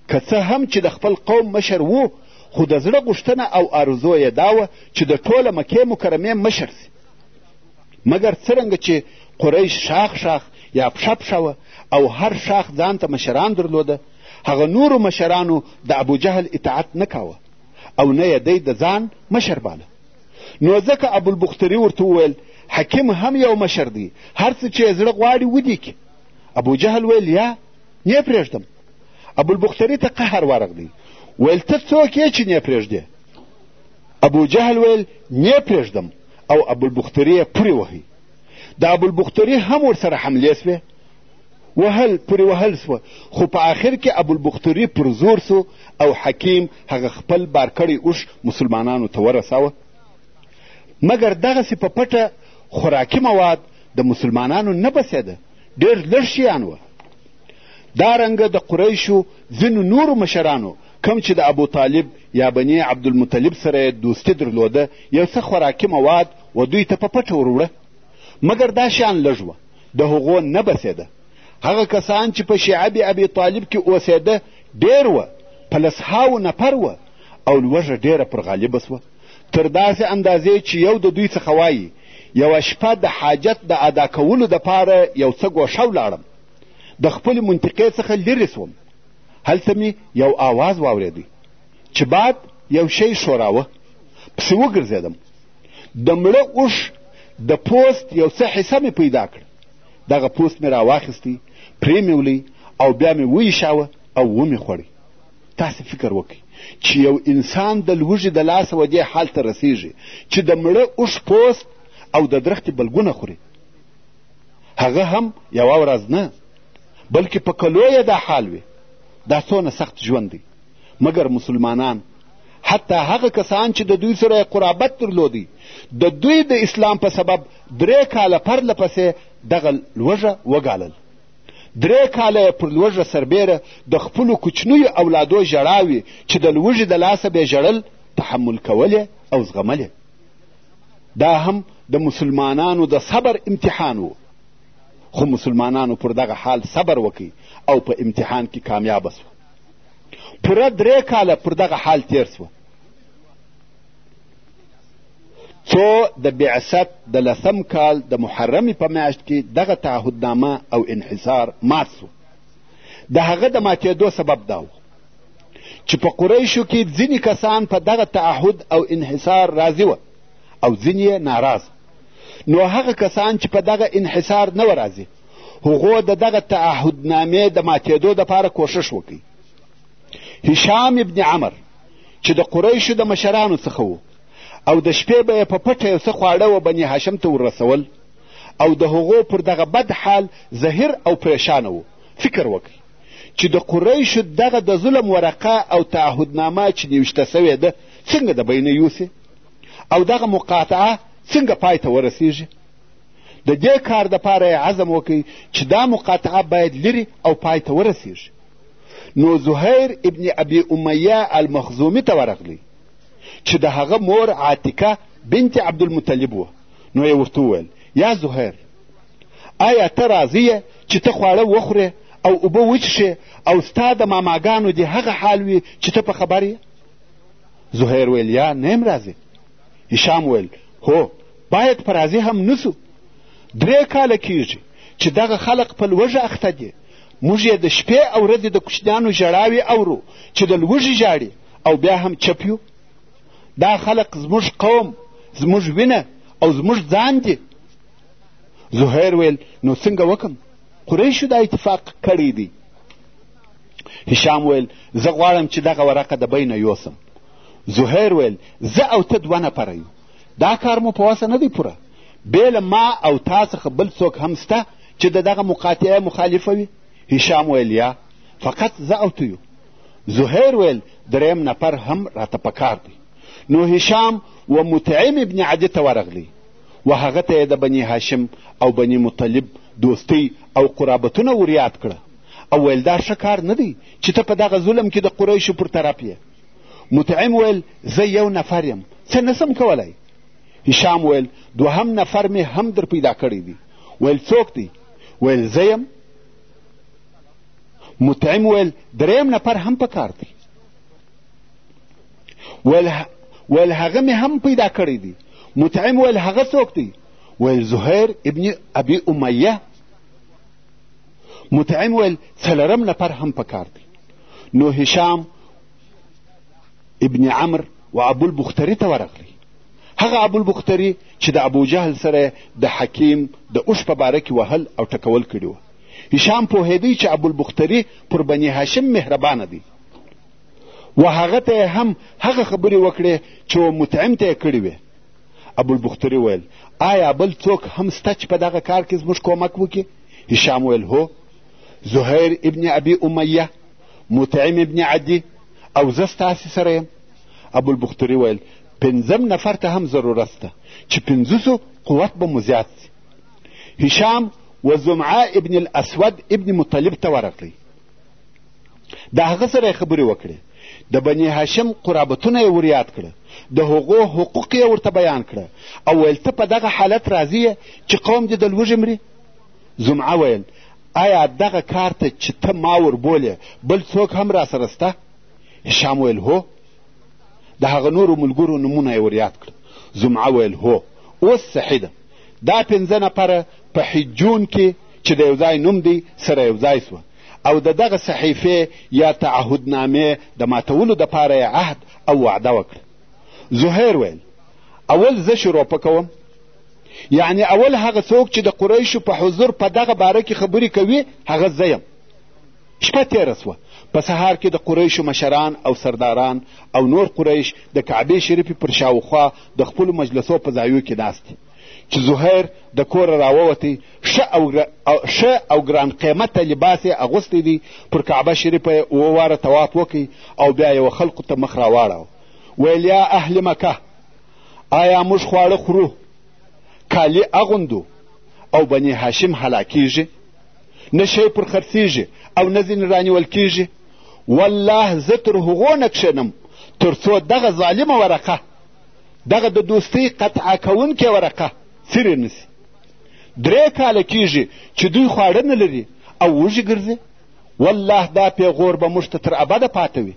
که څه هم چې د خپل قوم مشر و خو د زړه غوښتنه او آرزو یې دا وه چې د ټوله مکې مکرمې مشر سي مګر څرنګه چې قریش شاخ شاخ یا پښه پښه وه او هر شاخ ځان ته مشران درلوده هغه نورو مشرانو د ابوجهل اطاعت نه کاوه او نه یې دی د ځان مشر باله نو ځکه ابوالبختري ورته وویل حکیم هم یو مشر دی هر څه چې یې زړه غواړي ودې کړي ابو جهل ویل یا نه پرېږدم ابوالبختري ته قهر ورغلی ویل ته څوک یې چې نه پرېږدې ابو جهل ویل نه پرېږدم او ابوالبختري یې پورې وهي د ابوالبختري هم ورسره حملې سوې وهل پورې وهل سوه خو په آخر کې ابوالبختري پر زور سو او حکیم هغه خپل بار کړی اوښ مسلمانانو ته ورساوه مګر دغسې په پټه خوراکي مواد د مسلمانانو نه بسېده ډېر لږ شیان وه دا رنګه د قریشو ځینو نورو مشرانو کم چې د ابو طالب یا بني عبدالمطلب سره یې دوستي درلوده یو څه خوراکي مواد و دوی ته په پټه وروړه مګر دا شیان لږ وه د هغو نه بسېده هغه کسان چې په شعب ابي طالب کې اوسېده ډېر وه په لسهاو نفر وه او لوږه ډېره پر غالبه سوه تر داسې اندازې چې یو د دوی څخه وایي یوه شپه د حاجت د ادا کولو دپاره یو څه ګوښه ولاړم د خپلې منطقې څخه لرې سوم هلته مې یو آواز واورېدی چې باد یو شی ښوراوه پسې وګرځېدم د مړه اوښ د پوست یو څه حصه مې پیدا کړ دغه پوست مې راواخیستی پرې مې ولی او بیا مې ویشاوه او ومې خوړی تاسو فکر وکړئ چې یو انسان د لوږې د لاسه و دې حال ته رسېږي چې د مړه اوښ پوست او د درختې بلګونه خوري هغه هم یوه ورځ نه بلکې په کلو یې دا حال وي دا څونه سخت ژوند دی مګر مسلمانان حتی هغه کسان چې د دوی سره قرابت درلودی د دوی د اسلام په سبب درې کاله پرله پسې دغه لوږه وګالل درې کاله یې پر لوږه سربېره د خپلو کوچنیو اولادو ژړاوې چې د لوږې د لاسه به یې ژړل تحمل کولې او زغملې دا هم د مسلمانانو د صبر امتحان و خو مسلمانانو پر دغه حال صبر وکړي او په امتحان کې کامیابه سوه پوره درې کاله پر دغه حال تېر سوه څو د بعثت د لسم کال د محرمې په میاشت کې دغه تعهدنامه او انحصار مات سو د هغه د ماتېدو سبب دا و چې په قریشو کې ځینې کسان په دغه تعهد او انحصار راضي وه او ځینې یې ناراض نو هغه کسان چې په دغه انحصار نه وه راضي هغو د دغه تعهدنامې د ماتېدو دپاره کوښښ وکړي هشام ابن عمر چې د قریشو د مشرانو څخه و او د شپې به یې په پټه یو څه خواړه و بني هاشم ته ورسول او د هغو پر دغه بد حال زهیر او پریشانه و فکر وکړئ چې د قریشو دغه د ظلم ورقه او تعهدنامه چې نوشته سوې ده څنګه د بینه یوسي او دغه مقاطعه څنګه پای ته ورسیږي د دې کار دپاره یې عزم وکړي چې دا مقاطعه باید لرې او پای ته ورسیږي نو زهیر ابن ابي امیه المخزومي ته ورغلی چې د هغه مور عاتکه بنت عبدالمطلب وه نو یې ورته وویل یا زهیر آیا ته راضي یې چې ته خواړه وخورې او اوبه وچښې او ستا د ماماګانو دې هغه حال وي چې ته په خبر یې زهیر ویل یا نه یم راضي هشام ویل هو باید په راضي هم نسو درې کاله کیږي چې دغه خلق په لوږه اخته دي موږ یې د شپې او ورځې د کوچنیانو ژړاوې اورو چې د لوږې ژاړي او بیا هم چپ یو دا خلق زموږ قوم زموږ وینه او زموږ ځان دي زهیر ویل نو څنګه وکم قریشو دا اتفاق کړی دی هشام ویل زه غواړم چې دغه ورقه د بینه یوسم زهیر ویل زه او ته دوه نفره یو دا کار مو په وسه نه دی پوره بې له ما او تا څخه بل څوک هم سته چې د دغه مقاطعه مخالفه وي هشام ویل یا فقط زه او تو یو زهیر ویل دریم نفر هم راته پکار دی نو هشام و متعم ابن عدي ته ورغلی و هغه ته یې د بني هاشم او بني مطلب دوستی او قرابتونه وریاد کړه او ویل دا ښه کار نه دی چې ته په دغه ظلم کې د قریشو پر طرف یې مطعم ویل زه یو نفر یم څه نسم کولی هشام ویل دوهم نفر مې هم در پیدا کړی دی ویل څوک دی ویل زه یم مطعم ویل دریم نفر هم په کار دی ویل ویل هغه مې هم پیدا کړی دی مطعم ویل هغه څوک دی ویل زهیر ابن ابي امیه مطعم ویل څلرم نفر هم پکار دی نو هشام ابن عمر و ابو البختري ته ورغلی هغه ابو البختري چې د ابو جهل سره د حکیم د اوښ په باره کې وهل او ټکول کړي وه هشام پوهېدی چې ابو البختري پر بني هاشم مهربانه دی و هغه ته هم هغه خبرې وکړې چې مطعم ته یې کړې وې ابوالبختري ویل آیا بل څوک هم سته چې په دغه کار کې زموږ کومک وکړي هشام ویل هو زهیر ابن ابي امیه مطعم ابن عدي او زه ستاسې سره یم ابوالبختري ویل پنځم نفر ته هم ضرورت ده چې پنځوسو قوت به مو زیات سي هشام و زمعه ابن الاسود ابن مطلب ته ورغلی د هغه سره یې خبرې وکړې د بني هاشم قرابتونه یې وریاد کړه د هغو حقوق یې ورته بیان کړه او ویل ته په دغه حالت راضي یې چې قوم دې د لوږې مري زمعه ویل آیا دغه کار ته چې ته ما وربولې بل څوک هم را سره سته هشام ویل هو د هغه نورو ملګرو نومونه یې وریاد کړه زمعه ویل هو اوس صحي ده دا پنځه نفره په حجون کې چې د یو ځای نوم دی سره یو ځای سوه او د دغه صحیفې یا تعهدنامې د ماتولو دپاره یې عهد او وعده وکړه زهیر ویل اول زه شروع کوم یعنی اول هغه څوک چې د قریشو په حضور په دغه باره کې خبرې کوي هغه زه یم شپه تېره سوه په سهار کې د قریشو مشران او سرداران او نور قریش د کعبې شریفې پر شاوخوا د خپلو مجلسو په ځایو کې ناست چې زهیر د کوره راووتی ښه او, ښه او ګران قیمته لباس یې اغوستی دی پر کعبه شریفه یې اوه واره طواف وکړي او بیا یې خلقو ته مخ راواړاوه ویل یا اهل مکه آیا موږ خواړه خورو کالي اغوندو او بني هاشم هلاکیږي نه شی پر خرڅیږي او نه ځینې رانیول کیږي والله زه تر هغو نه کښېنم تر څو دغه ظالمه ورقه دغه د دوستۍ قطعه کوونکې ورقه څیرې نه سي درې کاله کیږي چې دوی خواړه نه لري او وږي ګرځي والله دا پیغور به موږ ته تر ابده پاته وي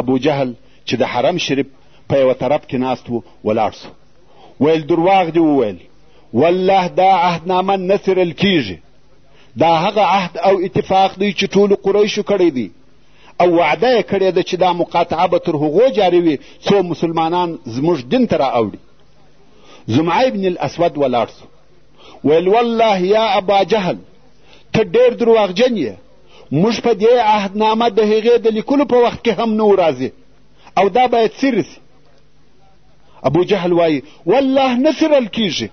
ابو جهل چې د حرم شریف په یوه طرف کې ناست و ولاړ سو ویل درواغ دې وویل والله دا عهدنامه نه څیرل کیږي دا هغه عهد او اتفاق دی چې ټولو قریشو کړی دی او وعده یې کړې ده چې دا مقاطعه به تر هغو جاري وي څو مسلمانان زموږ دین ته رااوړي زمعه ابن الاسود ولاړ سو ویل والله یا ابا جهل ته ډېر درواغجن یې موږ په دې عهدنامه د هغې د لیکلو په وخت کې هم نه راځي او دا باید سر سي ابو جهل وایي والله نه سرل کیږي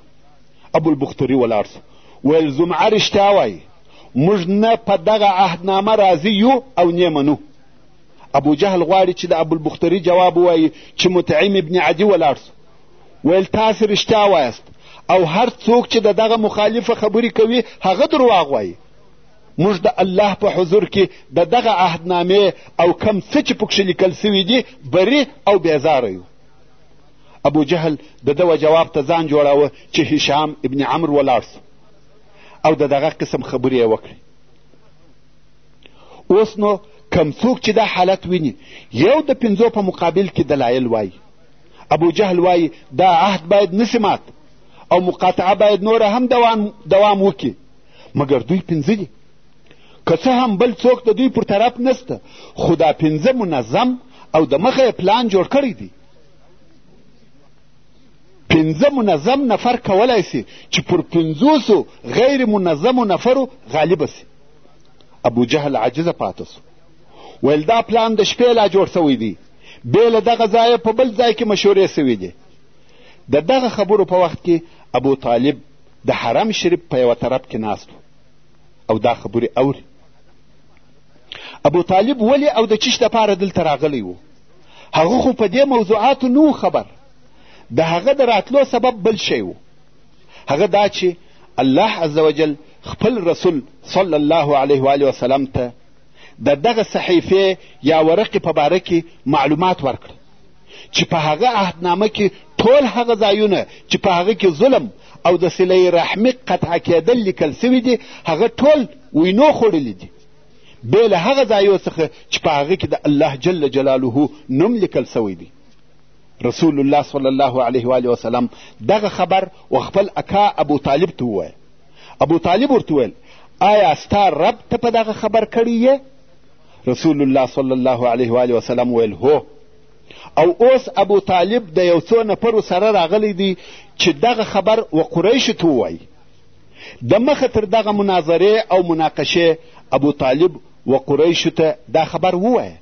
ابو البختري ولاړ سو ویل زمعه رښتیا وایي موږ نه په دغه عهدنامه راضي یو او نه منو ابو جهل غواړي چې د ابوالبختري جواب ووایي چې مطعم ابن عدي ولاړ سو ویل تاسې رښتیا وایاست او هر څوک چې د دغه مخالفه خبرې کوي هغه درواغ وایي موږ د الله په حضور کې د دغه عهدنامې او کم څه چې پکښې لیکل سوي دي بري او بېزاره یو ابو جهل د دغه جواب ته ځان جوړاوه چې هشام ابن عمرو ولاړ سو او د دغه قسم خبرې یې وکړې اوس نو کم څوک چې دا حالت ویني یو د پنځو په مقابل کې دلایل وایي ابو جهل وایي دا عهد باید نسی مات او مقاطعه باید نوره هم دوام, دوام وکړي مګر دوی پنځه دي که څه هم بل څوک د دوی پر طرف نسته خو دا پنځه منظم او د مخه یې پلان جوړ کړی دی پنځه منظم نفر کولای سي چې پر پنځوسو غیر منظمو نفرو غالبه سي ابو جهل عاجزه پاته سو ویل دا پلان د شپې لا جوړ سوی دی بې له دغه ځایه په بل ځای کې مشورې سوي دي د دغه خبرو په وخت کې ابو طالب د حرم شریف په یوه طرف کې ناست او دا خبرې اوري ابو طالب ولې او د چیش دپاره دلته راغلی و هغه خو په دې موضوعاتو نه و خبر د هغه د راتلو سبب بل شی و هغه دا چې الله عز وجل خپل رسول صلی الله علیه و وسلم ته د دغه صحیفې یا ورقې په باره کې معلومات ورکړه چې په هغه عهدنامه کې ټول هغه ځایونه چې په هغه کې ظلم او د صله رحمي قطع کېدل لیکل سوي دي هغه ټول وینو خوړلي دي بې له هغه ځایو څخه چې په هغه کې د الله جل جلاله نوم لیکل سوی دی رسول الله صلی الله علیه و وسلم دغه خبر و خپل اکا ابو طالب ته وویل ابو طالب ورته وویل آیا ستا رب ته په دغه خبر کړی یې رسول الله صلی الله علیه و وسلم ویل هو او اوس ابو طالب د یو څو نفرو سره راغلی دی چې دغه خبر و قریشو ته ووایي د مخه تر دغه مناظرې او مناقشې ابو طالب و قریشو ته دا خبر ووایه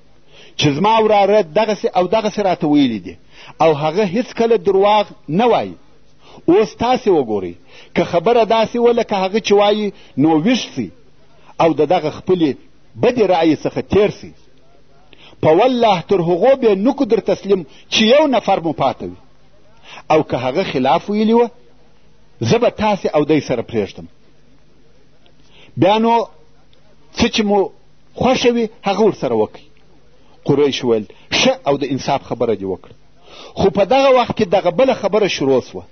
چې زما وراره دغسې او دغسې راته ویلي دي او هغه هیڅکله درواغ نه وایي اوس تاسې وګورئ که خبره داسې وه لکه هغه چې وایي نو ویښ سي او د دغه خپلې بدې رأیې څخه تېر سي په والله تر هغو بې نکو در تسلیم چې یو نفر مو پاته وي او که هغه خلاف ویلي وه زه به تاسې او دی سره پرېږدم بیا نو څه چې مو خوښه وي هغه ورسره وکړئ قریش ویل ښه او د انصاف خبره دې وکړه خو په دغه وخت کې دغه بله خبره شروع سوه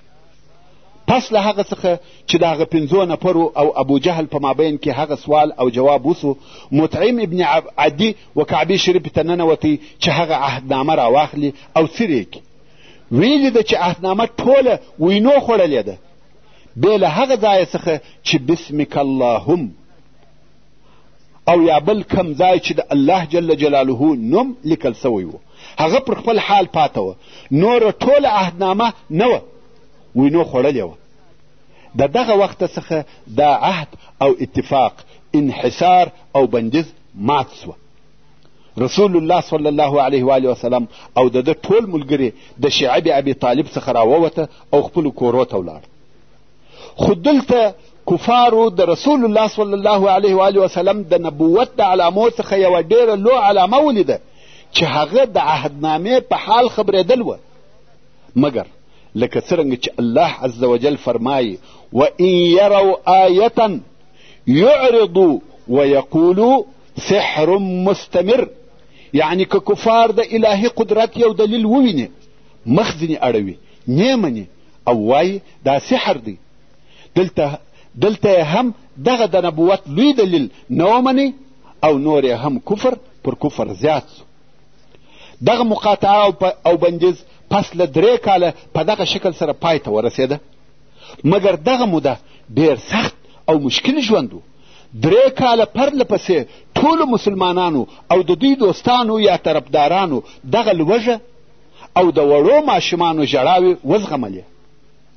پس له هغه څخه چې د هغه پنځو نفرو او ابو جهل په مابین کې هغه سوال او جواب وسو مطعم ابن عدي و کعبې شریفې ته ننوتی چې هغه عهدنامه راواخلي او څرې کړي ویلي ده چې عهدنامه ټوله وینو خوړلې ده بې له هغه ځایه څخه چې بسمک اللهم او یا بل کم ځای چې د الله جل جلاله نوم لیکل سوی و هغه پر خپل حال پاته وه نوره ټوله عهدنامه نه وه وینو خوړلې وه د دغه وخت څخه دا عهد او اتفاق انحصار او بندیز مات سوه رسول الله صلی الله علیه و آله وسلم او د ده ټول ملګري د شعب ابي طالب څخه راووته او خپلو کورو ته ولاړ خو دلته کفارو د رسول الله صلی الله علیه و آله وسلم د نبوت د علامو څخه یوه ډېره لو علامه ولیده چې هغه د عهدنامې په حال خبرېدل وه مګر لکه څرنګه چې الله عز وجل فرمایي وان یروا آیة یعرضو ویقولو سحر مستمر یعنی که کفار د الهي قدرت یو دلیل وویني مخ ځینې اړوي نه مني او وایي دا سحر دی دلته دلته هم دغه د نبوت لوی دلیل نه ومني او نور هم کفر پر کفر زیات سو دغه مقاطعه او بندیز پس له درې کاله په دغه شکل سره پای ته ورسېده مګر دغه موده ډېر سخت او مشکل ژوند و درې کاله پرله پسې ټولو مسلمانانو او د دوی دوستانو یا طرفدارانو دغه لوږه او د وړو ماشومانو ژړاوې وزغملې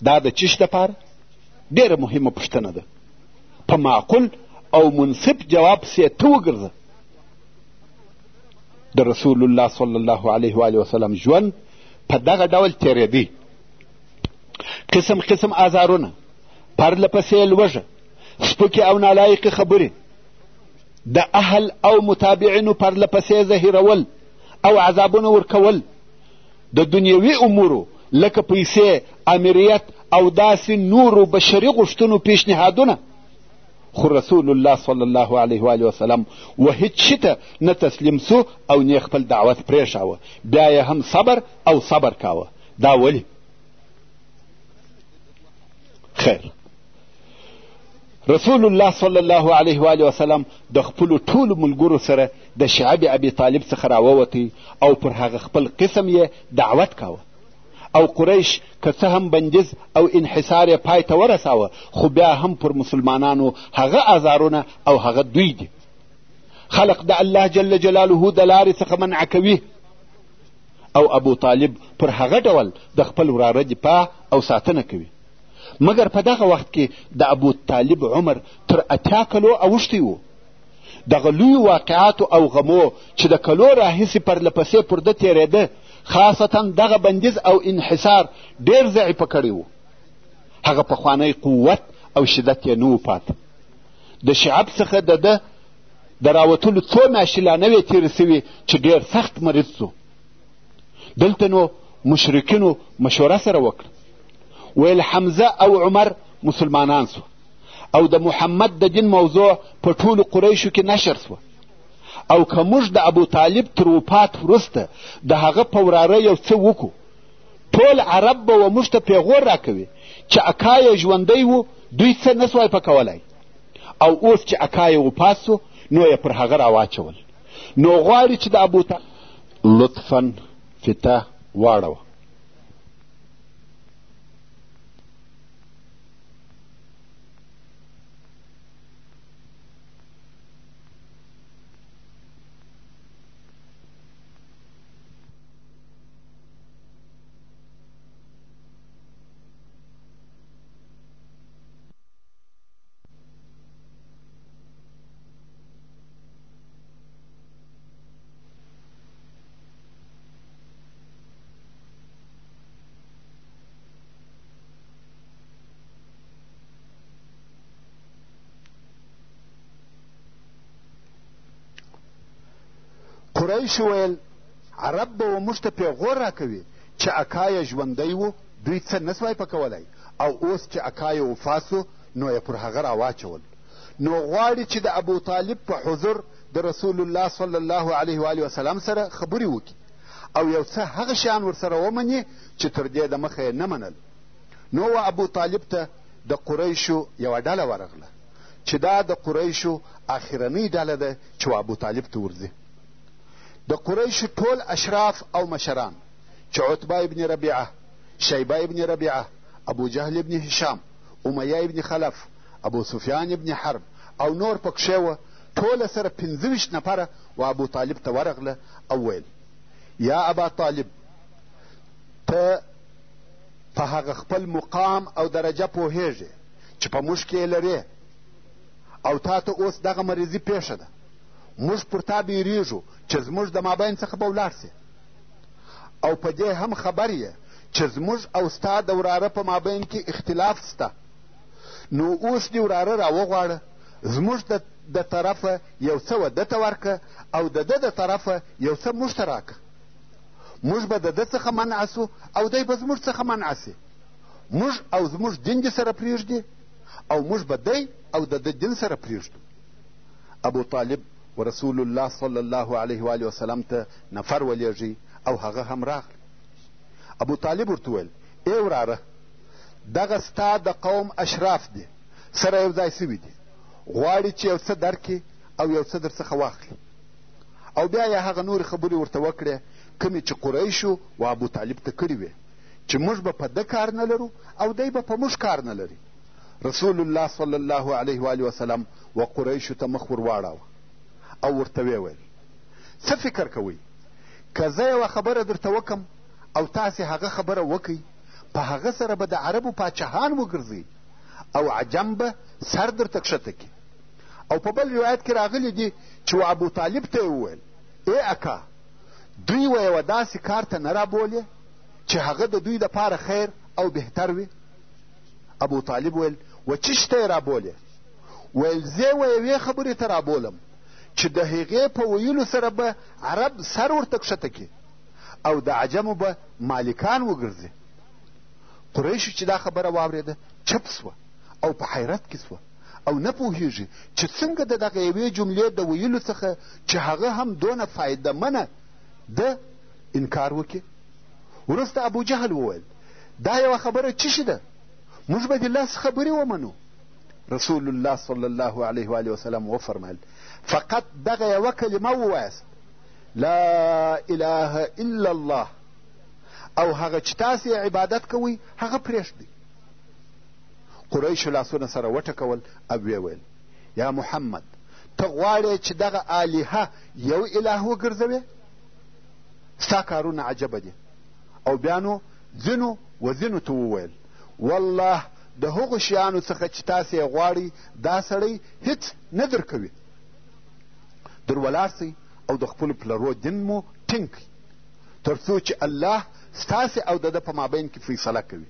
دا د چیش دپاره ډېره مهمه پوښتنه ده په معقول او منصف جواب سې ته وګرځه د رسول الله صلی الله علیه و وسلم ژوند په دغه ډول تېرېدی قسم قسم آزارونه پرله پسې لوږه سپکې او نالایقې خبرې د اهل او متابعینو پرله پسې زهیرول او عذابونه ورکول د دنیوي امورو لکه پیسې امریت او داسې نورو بشري غوښتنو پیشنهادونه خو رسول الله صلی الله علیه و وسلم و هیڅ شي ته نه تسلیم سو او نه خپل دعوت پرېښاوه بیا یې هم صبر او صبر کاوه دا ولې خیر رسول الله صلی الله علیه و آله وسلم د خپلو ټولو ملګرو سره د شعب ابي طالب څخه راووتی او پر هغه خپل قسم یې دعوت کاوه او قریش که څه هم بندیز او انحصار یې پای ته ورساوه خو بیا هم پر مسلمانانو هغه آزارونه او هغه دوی دي خلق د الله جل جلاله د لارې څخه منع کوي او ابو طالب پر هغه ډول د خپل وراره دفاع او ساتنه کوي مګر په دغه وخت کې د ابو طالب عمر تر اتیا کلو اوښتی و دغه لویو واقعاتو او غمو چې د کلو راهیسې پرله پسې پر ده تېرېده خاصتا دغه بندیز او انحصار ډېر ضعیفه کړی و هغه پخوانی قوت او شدت یې نه و پاته د شعب څخه د ده د راوتلو څو میاشتې لا نه وې تېرې سوي چې ډېر سخت مریض سو دلته نو مشرکینو مشوره سره وکړه ویل حمزه او عمر مسلمانان سو او د محمد د دین موضوع په ټولو قریشو کې نشر سوه او که موږ د ابو طالب تر وفات وروسته د هغه په وراره یو څه وکړو ټول عرب به و موږ ته پیغور راکوي چې اکا یې ژوندی و دوی څه نه سوای په کولی او اوس چې اکا یې وفات سو نو یې پر هغه راواچول نو غواړي چې د ابو لطفا فته واړوه قریشو ویل عرب به و موږ ته پېغور راکوي چې اکا یې ژوندی و دوی څه نه سوای پکولای او اوس چې اکا یې وفات سو نو یې پر هغه راواچول نو غواړي چې د ابوطالب په حضور د رسول الله صلی الله علیه و آله وسلم سره خبرې وکړي او یو څه هغه شیان ورسره ومني چې تر دې د مخه یې نه منل نو و ابوطالب ته د قریشو یوه ډله ورغله چې دا د قریشو آخرنۍ ډله ده چې و ابوطالب ته ورځي د قریشو ټول اشراف او مشران چې عتبه ابن ربیعه شیبه ابن ربیعه ابو جهل ابن هشام امیه ابن خلف ابو سفیان ابن حرب او نور پکښې وه ټوله سره پنځه ویشت نفره و ابو طالب ته ورغله او ویل یا ابا طالب ته په هغه خپل مقام او درجه پوهېږې چې په موږ کې لرې او تا ته اوس دغه مریضي پېښه ده موږ پر تا بیریږو چې زموږ د مابین څخه به ولاړ سې او په دې هم خبر یې چې زموږ او ستا د وراره په مابین کې اختلاف سته نو اوس دې وراره راوغواړه زموږ د د طرفه یو څه وده ته ورکه او د ده د طرفه یو څه موږ ته راکه موږ به د ده څخه منع سو او دی به زموږ څخه منع سي موږ او زموږ دین دې سره پرېږدي او موږ به دی او د ده دین سره پرېږدو ابو طالب ورسول الله صلی الله علیه و آله وسلم ته نفر ولېږي او هغه هم راغلی ابو طالب ورته وویل ای وراره دغه ستا د قوم اشراف دي سره یو ځای سوي دي غواړي چې یو څه درکړي او یو څه در څخه واخلي او بیا یې هغه نورې خبرې ورته وکړې کومې چې قریشو و ابو طالب ته کړې وې چې موږ به په ده کار نه لرو او دی به په موږ کار نه لري رسول الله صلی الله علیه وآله وسلم و قریشو ته مخ ور واړاوه او ورته ویې ویل څه فکر کوئ که زه یوه خبره درته وکم او تاسې هغه خبره وکئ په هغه سره به د عربو پاچهان وګرځئ او عجم به سر درته کښته کړي او په بل روایت کې راغلي دي چې و ابو طالب ته یې وویل ای اکا دوی و یوه داسې کار ته نه رابولې چې هغه د دوی دپاره خیر او بهتر وي ابو طالب ویل و چیش ته یې رابولې ویل زه و یوې خبرې ته رابولم چې د هغې په ویلو سره به عرب سر ورته کښته کړي او د عجمو به مالکان وګرځي قریشو چې دا خبره واورېده چپ سوه او په حیرت کې سوه او نه پوهیږي چې څنګه د دغه یوې جملې د ویلو څخه چې هغه هم دونه فایده منه ده انکار وکړي وروسته ابو جهل وویل دا یوه خبره چیشي ده موږ به دې لس خبرې ومنو رسول الله صلی الله علیه و وسلم وفرمایل فقط دغه یوه کلمه ووایاست لا اله الا الله او هغه چې تاسې عبادت کوئ هغه پرېږدئ قریشو لاسونه سره وټکول او ویې ویل یا محمد ته غواړې چې دغه الهه یو اله وګرځوې ستا کارونه عجبه دي او بیا نو ځینو و ځینو ته وویل والله د هغو شیانو څخه چې تاسې یې غواړئ دا سړی هیڅ نه درکوي در ولاړ سئ او د خپلو پلرو دین مو ټینګ کړئ تر څو چې الله ستاسې او د ده په مابین کې فیصله کوي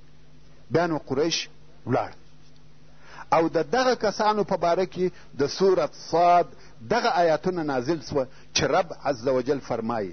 بیا نو قریش ولاړ او د دغه کسانو په باره کې د سورت صاد دغه آیاتونه نازل سوه چې رب عز وجل فرمایي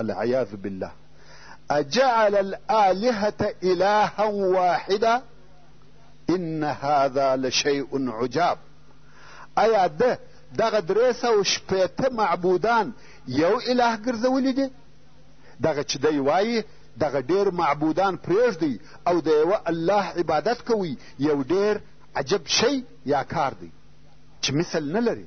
العياذ بالله اجعل الالهه الها واحده ان هذا لشيء عجاب ایا ده دغه درې سوه شپېته معبودان یو اله ګرځولي دي دغه چې دی وایي دغه ډېر معبودان پرېږدئ او د یوه الله عبادت کوئ یو ډېر عجب شی یا کار دی چې مثل نه لري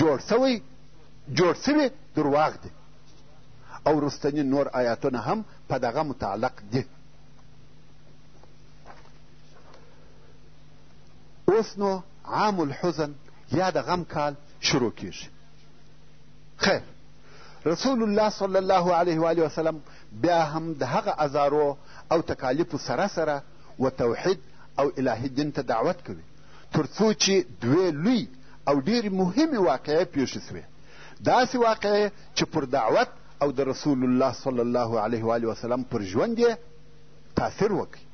جوړ سوی جوړ سوي درواغ دي او وروستني نور آیاتونه هم په دغه متعلق دي اوس نو عام الحزن یا د غم کال شروع کیږي خیر رسول الله صلی الله علیه و وسلم بیا هم د هغه ازارو او تکالیفو سره سره و توحید او الهي دین ته دعوت کوي تر څو چې دوې لوی او ډېرې مهمې واقعې پېښې شوې داسې واقعې چې پر دعوت او د رسول الله صلی الله علیه و علیه وسلم پر ژوند یې تاثیر وکړي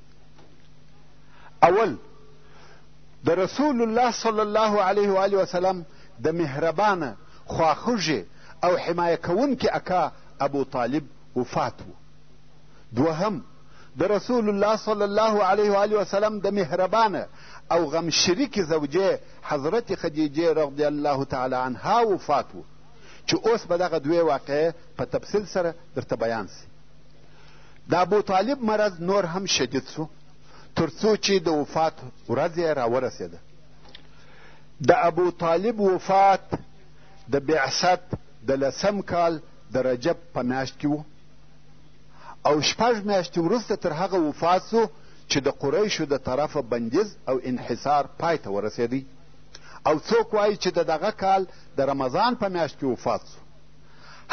اول د رسول الله صلی الله علیه و علیه وسلم د مهربانه خواخوږې او حمایه کوونکي اکا ابو طالب وفات و دوهم، د رسول الله صلی الله علیه و آله وسلم د مهربانه او غم شریکې زوجې حضرت خدیجې رضی الله تعالی عنها وفات و چې اوس به دغه دوې واقعې په تفصیل سره درته بیان سي د ابوطالب مرض نور هم شدید سو تر څو چې د وفات ورځ یې راورسېده د ابوطالب وفات د بعثت د لسم کال د رجب په میاشت کې و او شپږ میاشتې وروسته تر هغه وفات سو چې د قریشو د طرفه بندیز او انحصار پای ته ورسېدی او څوک وایي چې د دغه کال د رمضان په میاشت کې وفات سو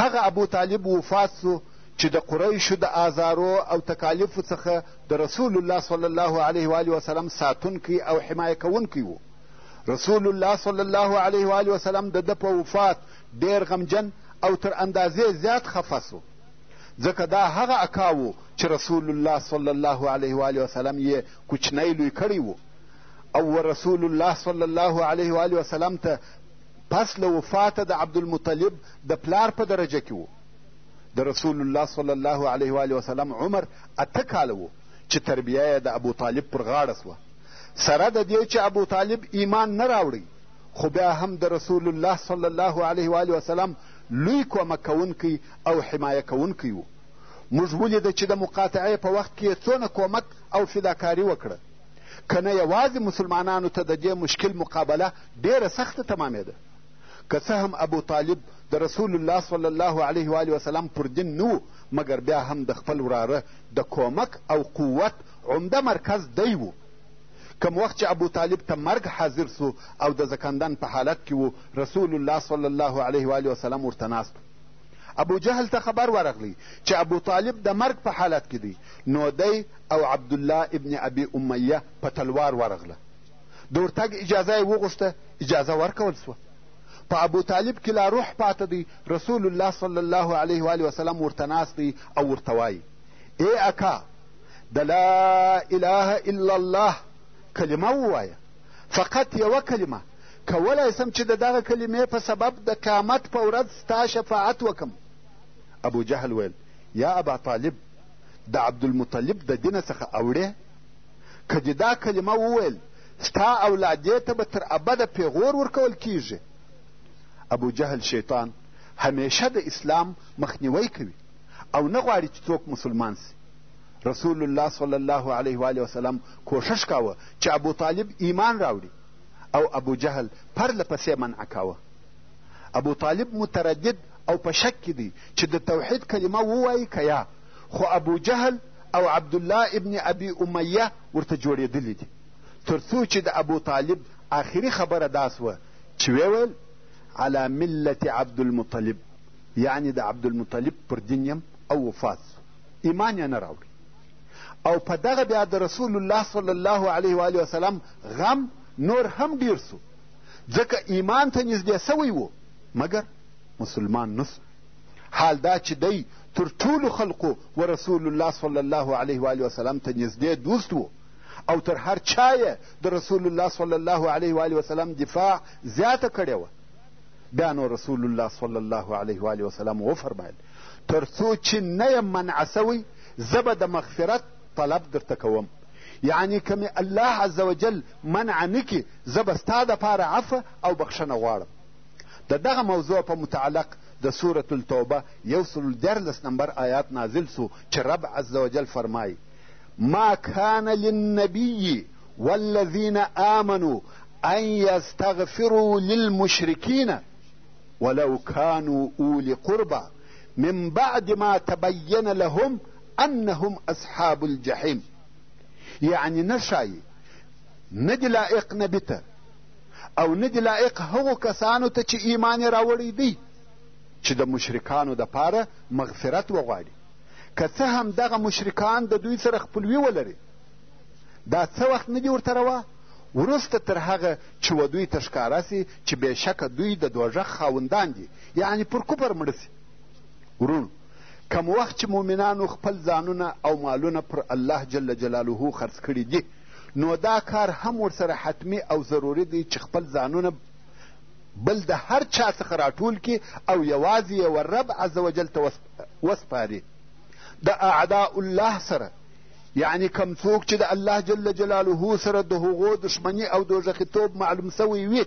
هغه ابو طالب وفات سو چې د قریشو د آزارو او تکالیفو څخه د رسول الله صلی الله علیه و وسلم ساتونکی او حمایه کوونکی و رسول الله صلی الله علیه و وسلم د ده په وفات ډېر غمجن او تر اندازې زیات خفه سو ځکه دا هغه اکا و چې رسول الله صلی الله علیه و آله وسلم یې کوچنی لوی کړی و او و رسول الله صلی الله علیه و آله وسلم ته پس له وفاته د عبدالمطلب د پلار په درجه کې و د رسول الله صلی الله علیه و آله وسلم عمر اته کاله و چې تربیه یې د ابو طالب پر غاړه سوه سره د دې چې ابو طالب ایمان نه راوړی خو بیا هم د رسول الله صلی الله علیه و آله وسلم لوی کومک کوونکی او حمایه کوونکی و. موږ ولیده چې د مقاطعې په وخت کې یې څونه کومک او فداکاري وکړه. که نه یوازې مسلمانانو ته د دې مشکل مقابله ډېره سخته تمامېده. که څه هم ابوطالب د رسول الله صلی الله علیه و آله وسلم پر دین نه و مګر بیا هم د خپل وراره د کومک او قوت عمده مرکز دی و کم وخت چې ابوطالب ته مرګ حاضر سو او د زکندن په حالت کې و رسول الله صلی الله علیه و آله وسلم ورته ناست ابو جهل ته خبر ورغلی چې ابو طالب د مرګ په حالت کې دی نو دی او عبدالله ابن ابي امیه په تلوار ورغله د ورتګ اجازه یې وغوښته اجازه ورکول سوه په ابو طالب کې لا روح پاته دی رسول الله صلی الله علیه و وسلم ورته ناست دی او ورته وایي ای اکا د لا اله الا الله کلمه ووایه فقط یوه کلمه کولای سم چې د دغه کلمې په سبب د قیامت په ورځ ستا شفاعت وکم ابو جهل ویل یا ابا طالب د عبدالمطلب د دینه څخه اوړې که دې دا کلمه وویل ستا اولادې ته به تر ابده پیغور ورکول کیږي ابو جهل شیطان همیشه د اسلام مخنیوی کوي او نه غواړي چې څوک مسلمان سي رسول الله صلی الله علیه و آله وسلم کوښښ کاوه چې ابو طالب ایمان راوړي او ابو جهل پرله پسې منع کاوه ابو طالب متردد او په شک کې دی چې د توحید کلمه ووایي که یا خو ابو جهل او عبدالله ابن ابي امیه ورته جوړېدلي دي تر څو چې د ابو طالب آخري خبره دا سوه چې ویې ویل علی ملت عبدالمطلب یعنې د عبدالمطلب پر دین یم او وفات ایمان یې نه راوړي او په دغه بیا د رسول الله صلی الله علیه و وسلم غم نور هم ډیر سو ځکه ایمان ته نږدې سوی و مګر مسلمان نه سو حال دا چې دی تر ټولو خلقو و رسول الله صلی الله علیه و وسلم ته نږدې دوست و او تر هر چا یې د رسول الله صلی الله علیه و وسلم دفاع زیاته کړې وه بیا نو رسول الله صلی الله علیه و وسلم وفرمایل تر څو چې نه یم منع سوی زه به د مغفرت طلب درته کوم یعنی که مې الله عز وجل منع نه کړي زه به ستا دپاره عفه او بخښنه غواړم د دغه موضوع په متعلق د سورة التوبه یو سل دیارلس نمبر آیات نازل سو چې رب عز وجل فرمایي ما کان للنبی والذین آمنوا ان یستغفروا للمشرکین ولو کانو اولی قربا من بعد ما تبین لهم انهم اصحاب الجحیم یعنی نه ښایي نه دي لایق نبي ته او نه دي لایق هغو کسانو ته چې ایمان یې راوړی دی چې د مشرکانو دپاره مغفرت وغواړي که څه هم دغه مشرکان د دوی سره خپلوي ولري دا څه وخت نه دي ورته روا وروسته تر هغه چې و دوی ته ښکاره سي چې بېشکه دوی د دوژخ خاوندان دي یعنې پر کفر مړه سي ورونو کم وخت چې مؤمنانو خپل ځانونه او مالونه پر الله جل جلاله خرڅ کړي دي نو دا کار هم ورسره حتمی او ضروري دی چې خپل ځانونه بل د هر چا څخه راټول کړي او یوازې یوه رب عز وجل ته وسپاري د اعداء الله سره یعنې کم څوک چې د الله جل جلاله سره د هغو دښمني او دوژخیتوب معلوم سوی وي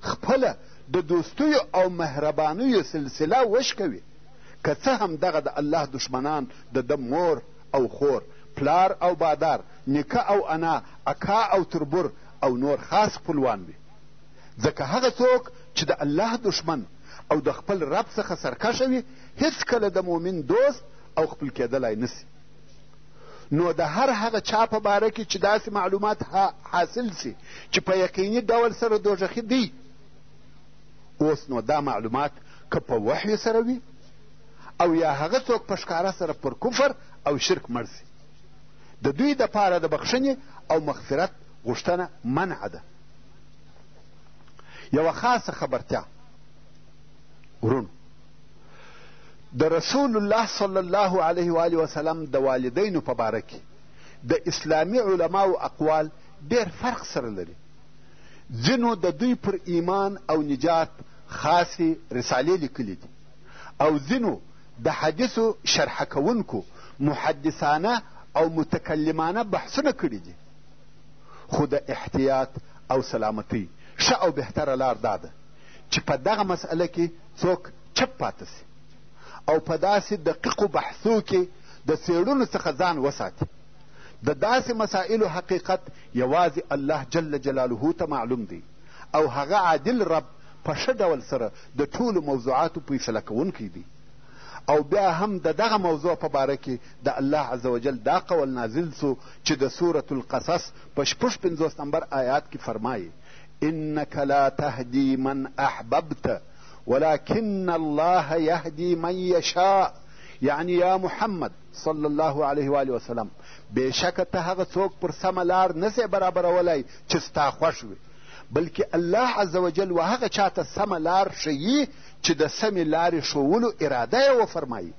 خپله د دوستیو او مهربانیو سلسله وشکوي که څه هم دغه د الله دښمنان د ده مور او خور پلار او بادار نیکه او انا اکا او تربور او نور خاص خپلوان وي ځکه هغه څوک چې د الله دښمن او د خپل رب څخه سرکښه وي هیڅکله د مؤمن دوست او خپل کېدلای نسی نو د هر هغه چا په باره کې چې داسې معلومات حاصل سي چې په یقیني ډول سره دوږخي دی اوس نو دا معلومات که په وحي سره وي او یا هغه څوک په ښکاره سره پر کفر او شرک مړ سي د دوی دپاره د بخښنې او مغفرت غوښتنه منع ده یوه خاصه خبرتیا ورونو د رسول الله صلی الله علیه و آله وسلم د والدینو په باره کې د اسلامي علماو اقوال ډېر فرق سره لري ځینو د دوی پر ایمان او نجات خاصې رسالې لیکلي دي او ځینو د حدیثو شرحه کوونکو محدثانه او متکلمانه بحثونه کړي دي خو د احتیاط او سلامتۍ ښه او بهتره لار دا ده چې په دغه مسئله کې څوک چپ پاته سي او په داسې دقیقو بحثو کې د څېړنو څخه ځان وساتي د داسې مسائلو حقیقت یوازې الله جل جلاله ته معلوم دی او هغه عادل رب په ښه ډول سره د ټولو موضوعاتو فیصله کوونکی دی او بیا هم د دغه موضوع په باره کې د الله عز وجل دا قول نازل سو چې د سورة القصص په شپږ پنځوس نمبر آیات کې فرمایي انک لا تهدی من احببت ولكن الله يهدي من يشاء یعنی یا محمد صلی الله علیه و آله وسلم بېشکه ته هغه څوک پر سمه لار نسې برابرولی چې ستا خوښ وي بلکې الله عز وجل و هغه چا ته سمه لار ښیي چې د سمې لارې ښوولو اراده یې وفرمایي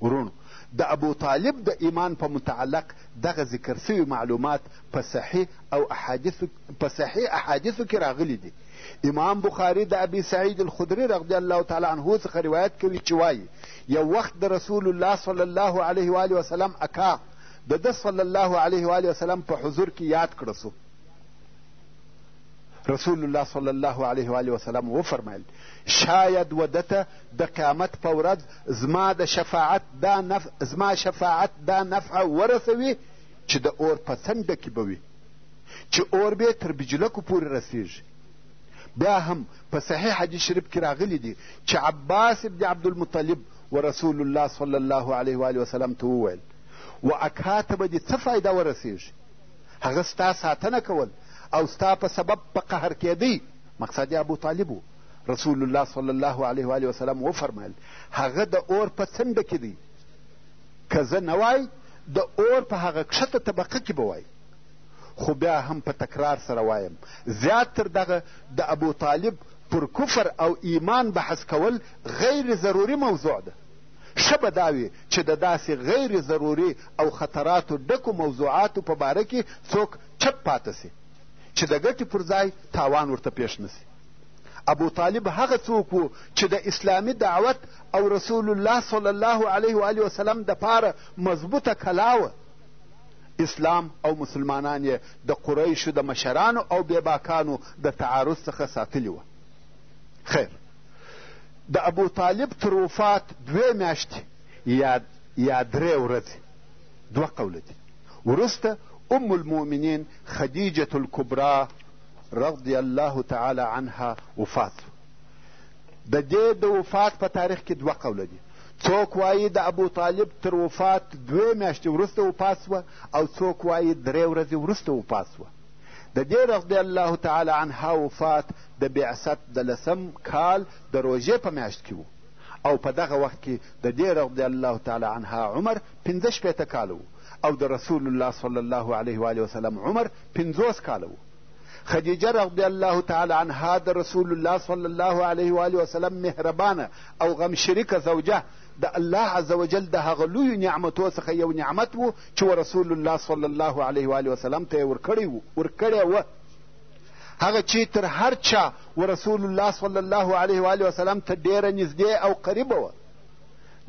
ورونو د ابو طالب د ایمان په متعلق دغه ذکر سوي معلومات په صحیح او احادیثو په صحیح احادیثو کې راغلي دي امام بخاري د ابي سعید الخدري رضی الله تعالی عنه څخه روایت کوي چې وایي یو وخت د رسول الله صلی الله علیه و وسلم اکا د ده صلی الله علیه و وسلم په حضور کې یاد کړه سو رسول الله صلی الله علیه و آله وسلم وفرمایل شاید ودته د قیامت په ورځ زما د شفاعت دا نف... زما شفاعت دا نفع ورسوي چې د اور په څنډه کې به وي چې اور به تر بجلکو پورې رسېږي بیا هم په صحیح حدیث شریف کې راغلي دي چې عباس ابن عبدالمطلب و رسول الله صلی الله علیه وآله وسلم ته وویل و اکا ته به دې څه فایده ورسېږي هغه ستا ساتنه کول او ستا په سبب په قهر کېدی مقصد یې ابو طالب و رسول الله صلی الله علیه وآله وسلم وفرمایل هغه د اور په څنډه کې دی که زه نه وای د اور په هغه کښته طبقه کې به وای خو بیا هم په تکرار سره وایم زیات تر دغه د ابو طالب پر کفر او ایمان بحث کول غیر ضروري موضوع ده ښه به دا وي چې د داسې غیر ضروري او خطراتو ډکو موضوعاتو په باره کې څوک چپ پاته سي چې د ګټې پر ځای تاوان ورته پېښ نه سي ابو طالب هغه څوک و چې د اسلامي دعوت او رسول الله صلی الله علیه و وسلم دپاره مضبوطه کلا وه اسلام او مسلمانان یې د قریشو د مشرانو او بېباکانو د تعارض څخه ساتلي وه خیر د ابو طالب تر وفات دوې میاشتې یا یا درې ورځې دوه قوله دي وروسته ام المؤمنین خدیجة الکبرا رضی الله تعالی عنها وفات سو د دې د وفات په تاریخ کې دوه قوله دي څوک وایي د ابو طالب تر وفات دوې میاشتې وروسته وفات سوه او څوک وایي درې ورځې وروسته وفات سوه د دې رضی الله تعالی عنها وفات د بعثت د لسم کال د روژې په میاشت کې و او په دغه وخت کې د دې رضی الله تعالی عنها عمر پنځه شپېته کاله و او د رسول الله صلی الله علیه و وسلم عمر پنځوس کاله و خدیجه رضی الله تعالی عنها د رسول الله صلی الله علیه و آله وسلم مهربانه او غم شریکه زوجه د الله عز وجل د هغه لویو نعمتو څخه یو نعمت و چې و رسول الله صلی الله علیه و آله وسلم ته یې ورکړی و ورکړی و هغه چې تر هر چا و رسول الله صلی الله علیه و آله وسلم ته ډېره نږدې او قریبه وه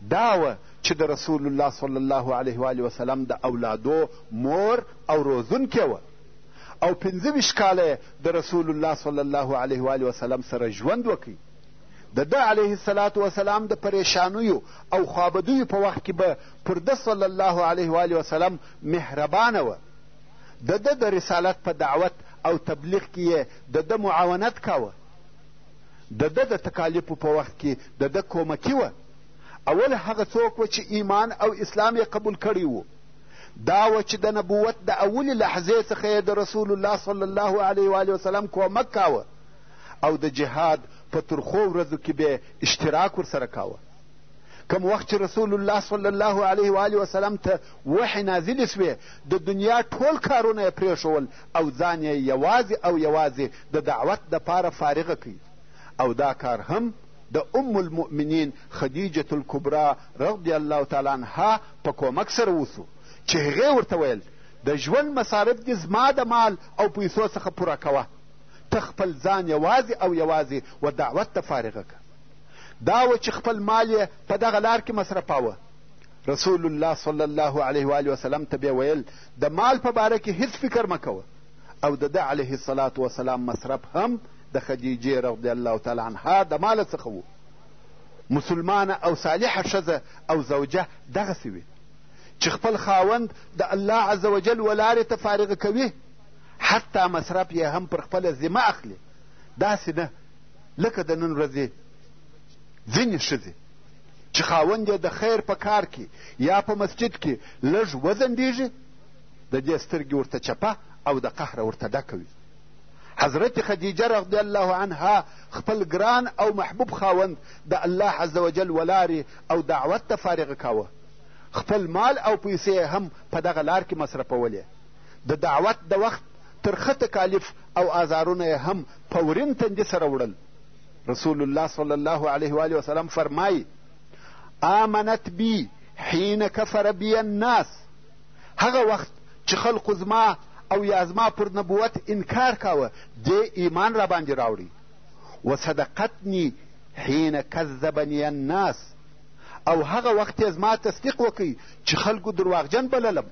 دا وه چې د رسول الله صلی الله علیه و آله وسلم د اولادو مور او روزونکې وه او پنځه ویشت کاله یې د رسول الله صلی الله علیه و آله وسلم سره ژوند وکړي د ده علیه السلام وسلام د پریشانیو او خوابدیو په وخت کې به پر ده صلی الله علیه و آله وسلم مهربانه وه د ده د رسالت په دعوت او تبلیغ کې یې د ده معاونت کاوه د ده د تکالیفو په وخت کې د ده کومکي وه اول هغه څوک وه چې ایمان او اسلام یې قبول کړی و دا وه چې د نبوت د اولې لحظې څخه یې د رسول الله صلی الله علیه وآله وسلم کومک کاوه او د جهاد په ترخو ورځو کې به اشتراک ورسره کاوه کم وخت چې رسول الله صلی الله علیه و آله وسلم ته وحی نازلې سوې د دنیا ټول کارونه یې پرېښول او ځان یې یوازې او یوازې د دعوت دپاره فارغه کړي او دا کار هم د ام المؤمنین خدیجة الکبرا رضی الله تعالی عنها په کومک سره وسو چې هغې ورته ویل د ژوند مصارف دې زما د مال او پیسو څخه پوره کوه ته خپل ځان یوازې او یوازې و دعوت ته فارغه که دا و چې خپل مال یې په دغه لار کې مصرفاوه رسول الله صلی الله علیه و وسلم ته بیا ویل د مال په باره کې هیڅ فکر مه کوه او د ده عليه الصلاة والسلام مصرف هم د خديجې رضي الله تعالی عنها د مال څخه وو مسلمانه او صالحه ښځه او زوجه دغسې وي چې خپل خاوند د الله عز وجل ولارې ته فارغ کوي حتی مصرف یې هم پر خپله ذمه اخلي داسې نه لکه د نن ورځې ځینې ښځې چې خاوند یې د خیر په کار کې یا په مسجد کې لږ وځنډېږي د دې سترګې ورته چپه او د قهره ورته ډکه وي حضرت خدیجه رضی الله عنها خپل ګران او محبوب خاوند د الله عز وجل ولارې او دعوت ته فارغ کاوه خپل مال او پیسې هم په دغه لار کې مصرفولې د دعوت د وخت ترخه تکالیف او آزارونه یې هم په ورین تندي سره وړل رسول الله صلی الله علیه و وسلم فرمایي آمنت بی حین کفر بی الناس هغه وخت چې خلقو زما او یا زما پر نبوت انکار کاوه دې ایمان راباندې راوړی وصدقتني حین کذبني الناس او هغه وخت یې زما تصدیق وکړي چې خلکو درواغجن بللم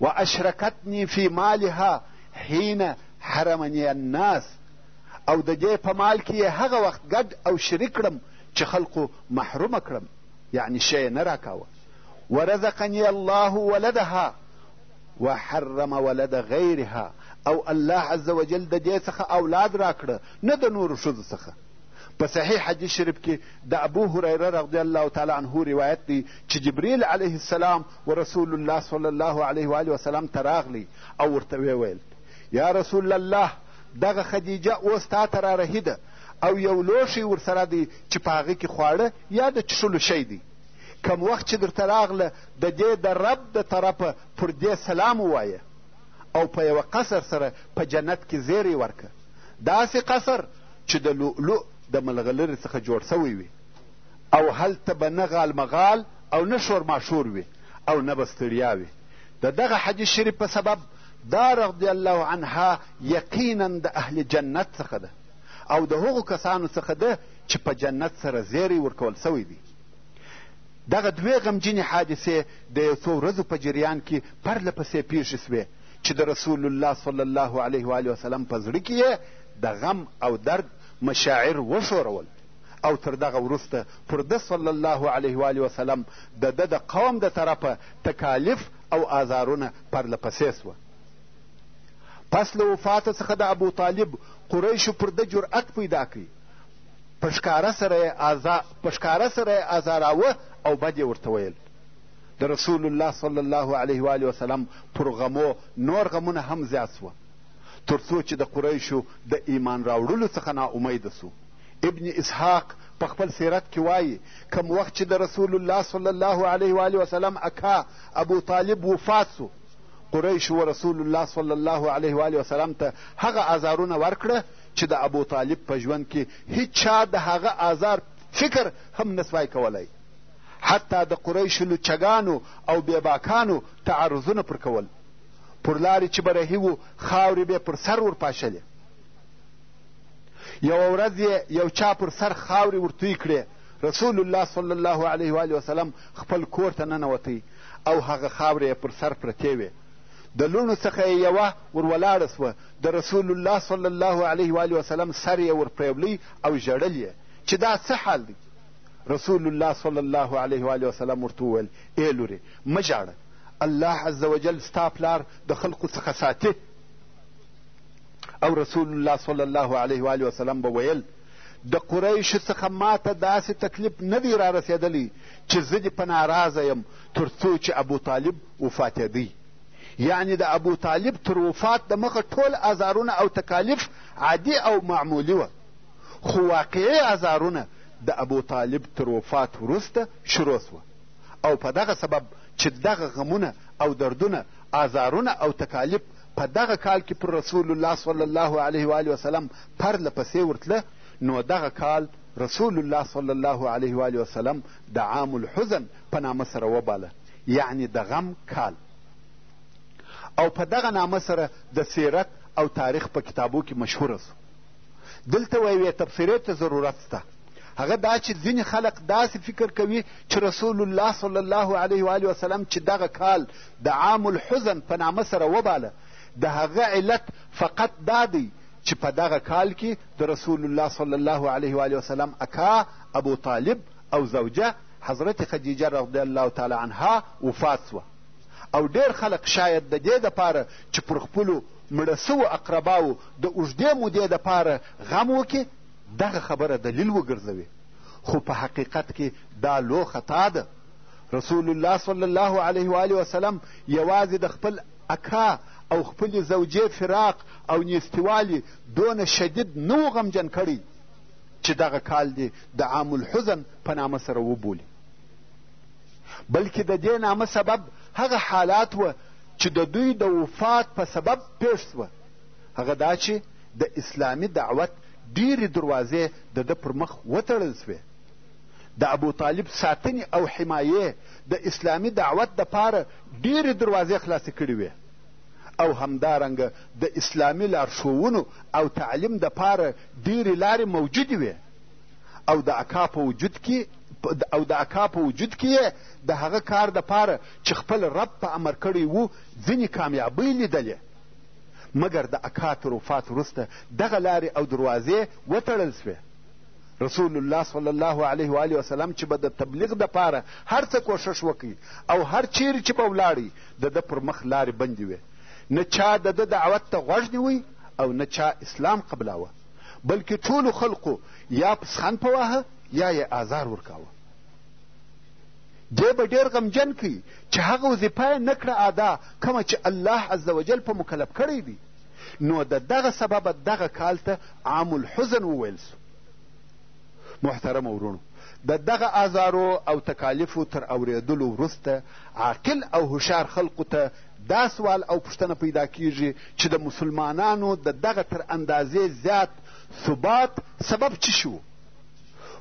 و اشرکتني فی مالها حین حرمني الناس او د دې په مال کې یې هغه وخت ګډ او شریک کړم چې خلکو محرومه کړم یعنی شی نه راکاوه ورزقني الله ولدها وحرم ولد غیرها او الله عز وجل د دې څخه اولاد راکړه نه د نورو ښځو څخه په صحیح حدیث شریف کې د ابو هریره رضی الله تعالی عنه روایت دی چې جبریل علیه السلام و رسول الله صلی الله علیه و آله وسلم ته راغلی او ورته ویې ویل یا رسول الله دغه خدیجه اوس تا ته رارهي ده او یو لوښی ورسره دی چې په هغه کې خواړه یا د چښلو شی دی کم وخت چې درته راغله د دې د رب د طرفه پر دې سلام ووایه او په یوه قصر سره په جنت کې زیری ورکه داسې قصر چې د لؤلؤ د ملغلرې څخه جوړ سوی وي او هلته به نه غالمغال او نه شورماشور وي او نه به ستړیا وي د دغه حدیث شریف په سبب دا رضی الله عنها یقینا د اهل جنت څخه ده او د هغو کسانو څخه ده چې په جنت سره زیری ورکول سوی دی دغه دوې غمجنې حادثې د یو څو ورځو په جریان کې پرله پسې پیښې سوې چې د رسول الله صلی الله علیه و وسلم په زړه کې یې د غم او درد مشاعر وښورول او تر دغه وروسته پر ده صلی الله علیه و وسلم د ده د قوم د طرفه تکالیف او آزارونه پرله پسې سوه پس له وفاته څخه د ابو طالب قریشو پر ده جرأت پیدا کړي په ښکاره سره یې آزا په ښکاره سره یې آزاراوه او بد یې ورته ویل د رسول الله صلی الله علیه و وسلم پر غمو نور غمونه هم زیات سوه تر څو چې د قریشو د ایمان راوړلو څخه ناامیده سو ابن اسحاق په خپل سیرت کې وایي کم وخت چې د رسول الله صلی الله علیه و وسلم اکا ابو طالب وفات سو قریشو و رسول الله صلی الله علیه و آله وسلم ته هغه ازارونه ورکړه چې د ابو طالب په ژوند کې هیچا د هغه ازار فکر هم نسوای کولای حتی د قریشو لوچګانو او بېباکانو تعرضونه پر کول پر لارې چې به رهي وو خاورې به پر سر ورپاشلې یوه ورځ یې یو چا پر سر خاورې ورتوی کړې رسول الله صلی الله علیه و وسلم خپل کور ته ننوتی او هغه خاورې یې پر سر پرتې وې، د لوڼو څخه یې یوه ور ولاړه شوه، د رسول الله صلی الله علیه و آله وسلم سر یې ور پرېولی او ژړل یې چې دا څه حال دی؟ رسول الله صلی الله علیه و آله وسلم ورته وویل، ای لورې مه ژاړه، الله عز وجل ستا پلار د خلقو څخه ساتي. او رسول الله صلی الله علیه و آله وسلم به ویل، د قریشو څخه ماته داسې تکلیف نه دی را رسېدلی چې زه دې په ناراضه یم تر څو چې ابوطالب وفاتېدی یعنې د ابوطالب تر وفات د مخه ټول ازارونه او تکالیف عادي او معمولي وه خو واقعي ازارونه د ابوطالب تر وفات وروسته شروع سوه او په دغه سبب چې دغه غمونه او دردونه ازارونه او تکالیف په دغه کال کې پر رسول الله صلی الله علیه و وسلم پرله پسې ورتله نو دغه کال رسول الله صلی الله علیه و آله وسلم د عام الحزن په نامه سره وباله یعنی د غم کال او په دغه نامه سره د سیرت او تاریخ په کتابو کې مشهوره سو دلته یوې تبصرې ته ضرورت سته هغه دا چې ځینې خلق داسې فکر کوي چې رسول الله صلی الله علیه و وسلم چې دغه کال د عام الحزن په نامه سره وباله د هغه علت فقط دا دی چې په دغه کال کې د رسول الله صلی الله علیه و وسلم اکا ابو طالب او زوجه حضرت خدیجه رضی الله تعالی عنها وفات سوه او ډېر خلک شاید د دې دپاره چې پر خپلو مړه سوو اقرباو د اوږدې مودې دپاره غم وکړي دغه خبره دلیل وګرځوي خو په حقیقت کې دا لو خطا ده رسول الله صلی الله علیه و وسلم یوازې د خپل اکا او خپلې زوجې فراق او نیستیوالي دونه شدید نه و غمجن کړی چې دغه کال دې د عام الحزن په نامه سره وبولي بلکې د دې نامه سبب هغه حالات و چې د دوی د وفات په سبب پېښ سوه هغه دا چې د اسلامي دعوت ډېرې دروازې د ده پر مخ وتړل سوې د ابوطالب ساتنې او حمایې د اسلامي دعوت دپاره ډېرې دروازې خلاصې کړې وې او همدارنګه د اسلامي لارښوونو او تعلیم دپاره ډېرې لارې موجودې وې او د اکا په وجود کې او د اکا په وجود کې یې د هغه کار دپاره چې خپل رب په امر کړی وو ځینې کامیابۍ لیدلې مګر د اکا تر وفات وروسته دغه لارې او دروازې وتړل سوې رسول الله صلی الله علیه و آله وسلم چې به د تبلیغ دپاره هر څه کوښښ وکړي او هر چیرې چې به ولاړی د ده پر مخ لارې بندې وې نه چا د ده دعوت ته غوږ نیوی او نه چا اسلام قبلاوه بلکې ټولو خلقو یا پسخان په واهه یا یې آزار ورکاوه دی به ډېر غمجن کوي چې هغه وظیفه یې نه کړه ادا کومه چې الله عز وجل په مکلف کړی دی نو د دغه سببه دغه کال ته عام الحزن وویل سو محترمو وروڼو د دغه آزارو او تکالیفو تر اورېدلو وروسته عاقل او هوښیار خلقو ته دا سوال او پوښتنه پیدا کیږي چې د مسلمانانو د دغه تر اندازې زیات ثبات سبب څه شي و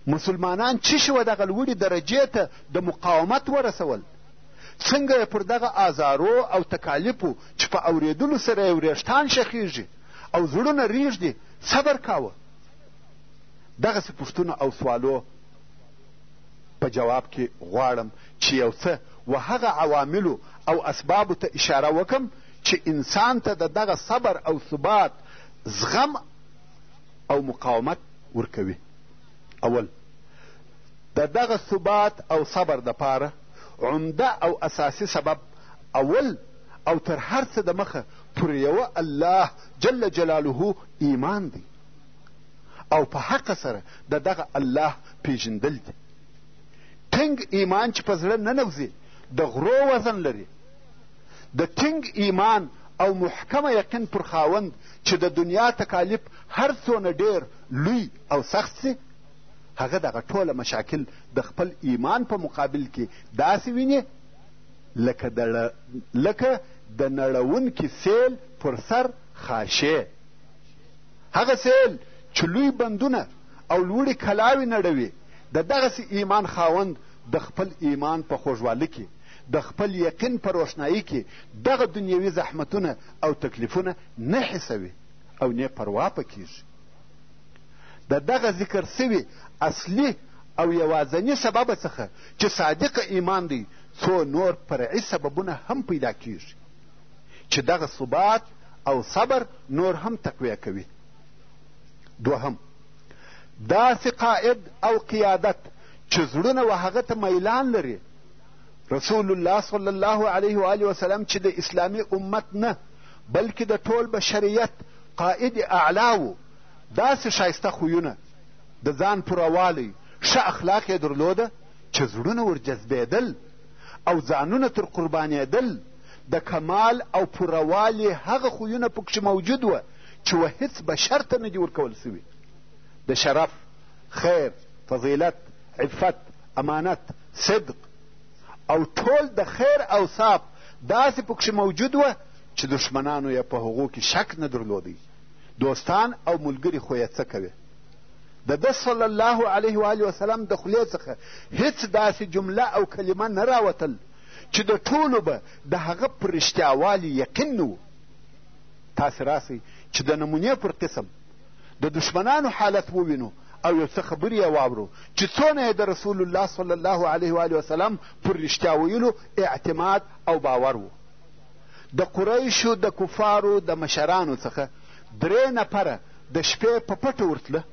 مسلمانان څه شي و دغه لوړې درجې ته د مقاومت ورسول څنګه یې پر دغه آزارو او تکالیفو چې په اورېدلو سره یې وریښتان شخیږي او زړونه ریږدي صبر کاوه دغسې پوښتنو او سوالو په جواب کې غواړم چې یو څه و هغه عواملو او اسبابو ته اشاره وکم چې انسان ته د دغه صبر او ثبات زغم او مقاومت ورکوي اول د دغه ثبات او صبر دپاره عمده او اساسي سبب اول او تر هر څه د مخه پر یوه الله جل جلاله ایمان دی او په حقه سره د دغه الله پیژندل دي ټینګ ایمان چې په زړه ننوځي د غرو وزن لري د ټینګ ایمان او محکمه یقین پر خاوند چې د دنیا تکالیف هر څونه ډېر لوی او سخت سي هغه دغه ټوله مشاکل د خپل ایمان په مقابل کې داسې ویني لکه د لکه د نړونکي سیل پر سر خاشې هغه سیل چې لوی بندونه او لوړې کلاوې نړوي د دغسې ایمان خاوند د خپل ایمان په خوږوالي کې د خپل یقین په روښنایي کې دغه دنیوي زحمتونه او تکلیفونه نه حسوي او نه پروا په کیږي د دغه ذکر سوي اصلي او یوازني سببه څخه چې صادق ایمان دی څو نور فرعي سببونه هم پیدا کیږي چې دغه ثبات او صبر نور هم تقویه کوي دوهم داسې قائد او قیادت چې زړونه و هغه ته میلان لري رسول الله صلی الله علیه و آله وسلم چې د اسلامي امت نه بلکې د ټول بشریت قائد اعلا و داسې ښایسته خویونه د ځان پورهوالی ښه اخلاق یې درلوده چې زړونه ورجذبېدل او ځانونه تر قربانېدل د کمال او پوروالي هغه خویونه پکښې موجود وه چې و هیڅ بشر ته نه دي ورکول سوي د شرف خیر فضیلت عفت امانت صدق او ټول د خیر اوصاف داسې پکښې موجود وه چې دښمنانو یې په هغو کې شک نه درلودی دوستان او ملګري خو یې څه کوې د ده صلی الله علیه و آله وسلم د خولې څخه هیڅ داسې جمله او کلمه نه راوتل چې د ټولو به د هغه پر رښتیاوالي یقین نه و تاسې راسئ چې د نمونې پر قسم د دشمنانو حالت ووینو او یو څه خبرې یې واورو چې څونه یې د رسول الله صلی الله علیه و آله وسلم پر رښتیا ویلو اعتماد او باور و د قریشو د کفارو د مشرانو څخه درې نفره د شپې په پټه ورتله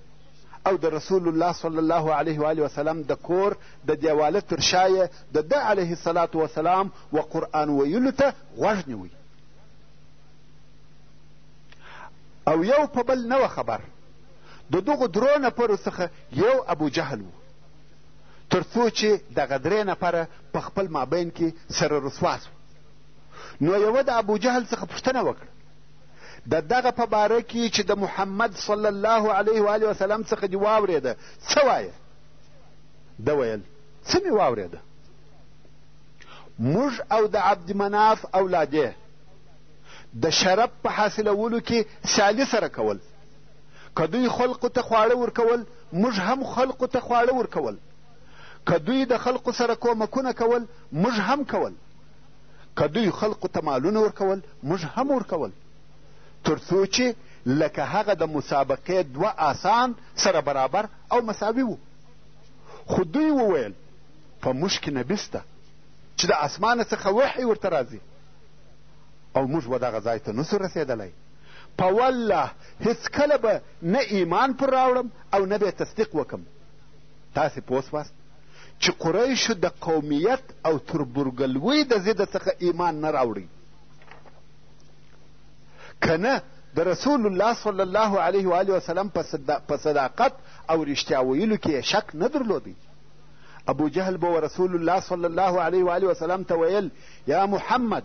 او د رسول الله صلی الله علیه و آله وسلم د کور د دیواله تر شا یې د ده علیه الصلاة وسلام و قرآن ویلو ته غوږ نیوی او یو په بل نه خبر د دغو درو نفرو څخه یو ابو جهل و تر څو چې دغه درې نفره په خپل مابین کې سره رسوا سو نو یوه د ابوجهل څخه پوښتنه وکړه د دغه په باره کې چې د محمد صلی الله علیه وآله وسلم څخه دې واورېده څه وایې ده ویل څه مې واورېده موږ او د عبدمناف اولادې د شرف په حاصلولو کې سیالي سره کول که دوی خلقو ته خواړه ورکول موږ هم خلقو ته خواړه ورکول که دوی د خلقو سره کومکونه کول موږ هم کول که دوی خلقو ته مالونه ورکول موږ هم ورکول تر څو چې لکه هغه د مسابقې دوه آسان سره برابر او مساوي وو خو دوی وویل په موږ کې نبي سته چې د اسمانه څخه وحی ورته راځي او موږ و دغه ځای ته نسو رسېدلی په والله هېڅکله به نه ایمان پر راوړم او نه به یې تصدیق وکم تاسې پوه سواست چې قریشو د قومیت او تربورګلوۍ د ضد څخه ایمان نه راوړئ که نه د رسول الله صلی الله علیه و آله وسلم په صداقت او رښتیا ویلو کې یې شک نه درلودی ابو جهل به رسول الله صلی الله علیه و آله وسلم ته ویل یا محمد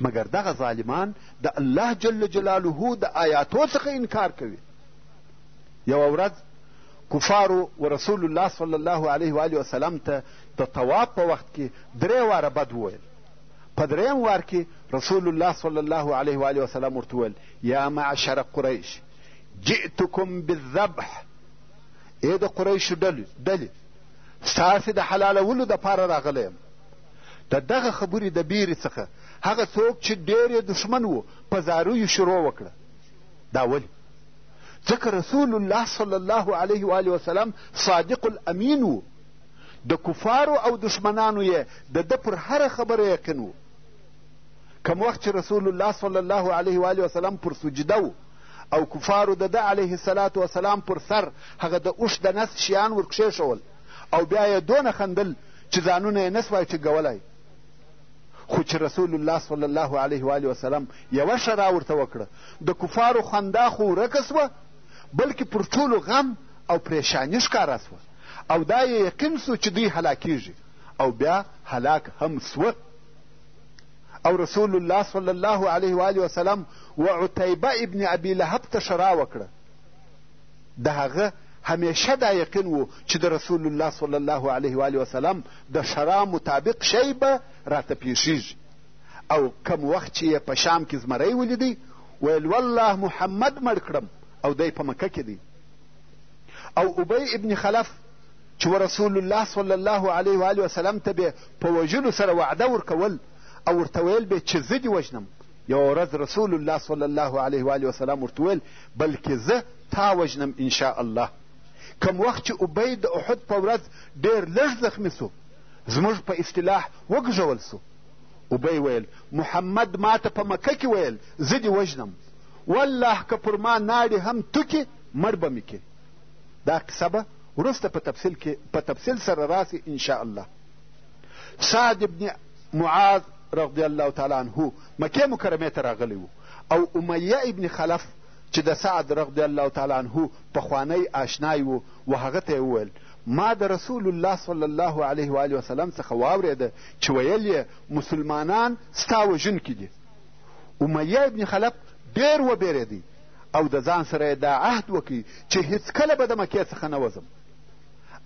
مګر دغه ظالمان د الله جل جلاله د آیاتو څخه انکار کوي یوه ورځ کفارو و رسول الله صلی الله علیه و آله وسلم ته د طواف په وخت کې درې واره بد وویل په درېیم وار کې رسول الله صلی الله علیه و آله وسلم ورته وویل یا معشر قریش جئتکم بالذبح ای د قریشو ډلې ستاسې د حلالولو دپاره راغلی یم د دغه خبرې د بیرې څخه هغه څوک چې ډېر یې دښمن و په زاریو شروع وکړه دا ولې ځکه رسول الله صلی الله علیه و آله وسلم صادق الامین و د کفارو او دښمنانو یې د ده پر هره خبره یقین و کم وخت چې رسول الله صلی الله علیه و آله وسلم پر سجده و او کفارو د ده علیه السلام پر سر هغه د اوښ د نس شیان ورکښېښول او بیا یې دونه خندل چې ځانونه یې نه سوای ټینګولای خو چې رسول الله صلی الله علیه و وسلم یوه ښرا ورته وکړه د کفارو خندا خو ورکه سوه بلکې پر ټولو غم او پریشاني ښکاره سوه او دا یې یقین سو چې دوی هلاکیږي او بیا هلاک هم سوه او رسول الله صلی الله علیه و وسلم و عتیبه ابن ابي لهب ته ښرا وکړه د هغه همېشه دا یقین و چې د رسول الله صلی الله علیه و آله وسلم د شرع مطابق شی به راته پېښېږي او کم وخت چې یې په شام کې زمری ولیدی ویل والله محمد مړ کړم او دی په مکه کې دی او ابی ابن خلف چې رسول الله صلی الله علیه و آله وسلم ته به په وژلو سره وعده ورکول او ورته ویل به چې زه دې وژنم یوه ورځ رسول الله صلی الله علیه و آله وسلم ورته وویل بلکې زه تا وژنم ان شاء الله کم وخت چې ابی د احد په ورځ ډېر لږ زخمي سو زموږ په اصطلاح وګژول سو ابی ویل محمد ما ته په مکه کې ویل زه دې وژنم والله که پر ما ناړې هم توکې مړ به مې کې دا قصه به وروسته په تفصیل کې په تفصیل سره راسي ان شاء الله سعد ابن معاذ رضی الله تعالی عنه مکې مکرمې ته راغلی و او امیه ابن خلف چې د سعد رضی الله تعالی عنه پخوانی آشنای و و هغه ته یې وویل ما د رسول الله صلی الله علیه و آله وسلم څخه واورېده چې ویل یې مسلمانان ستا وژونکي دي امیه ابن خلف ډېر وبېرېدی او د ځان سره یې دا عهد وکړي چې هیڅکله به د مکې څخه نه وځم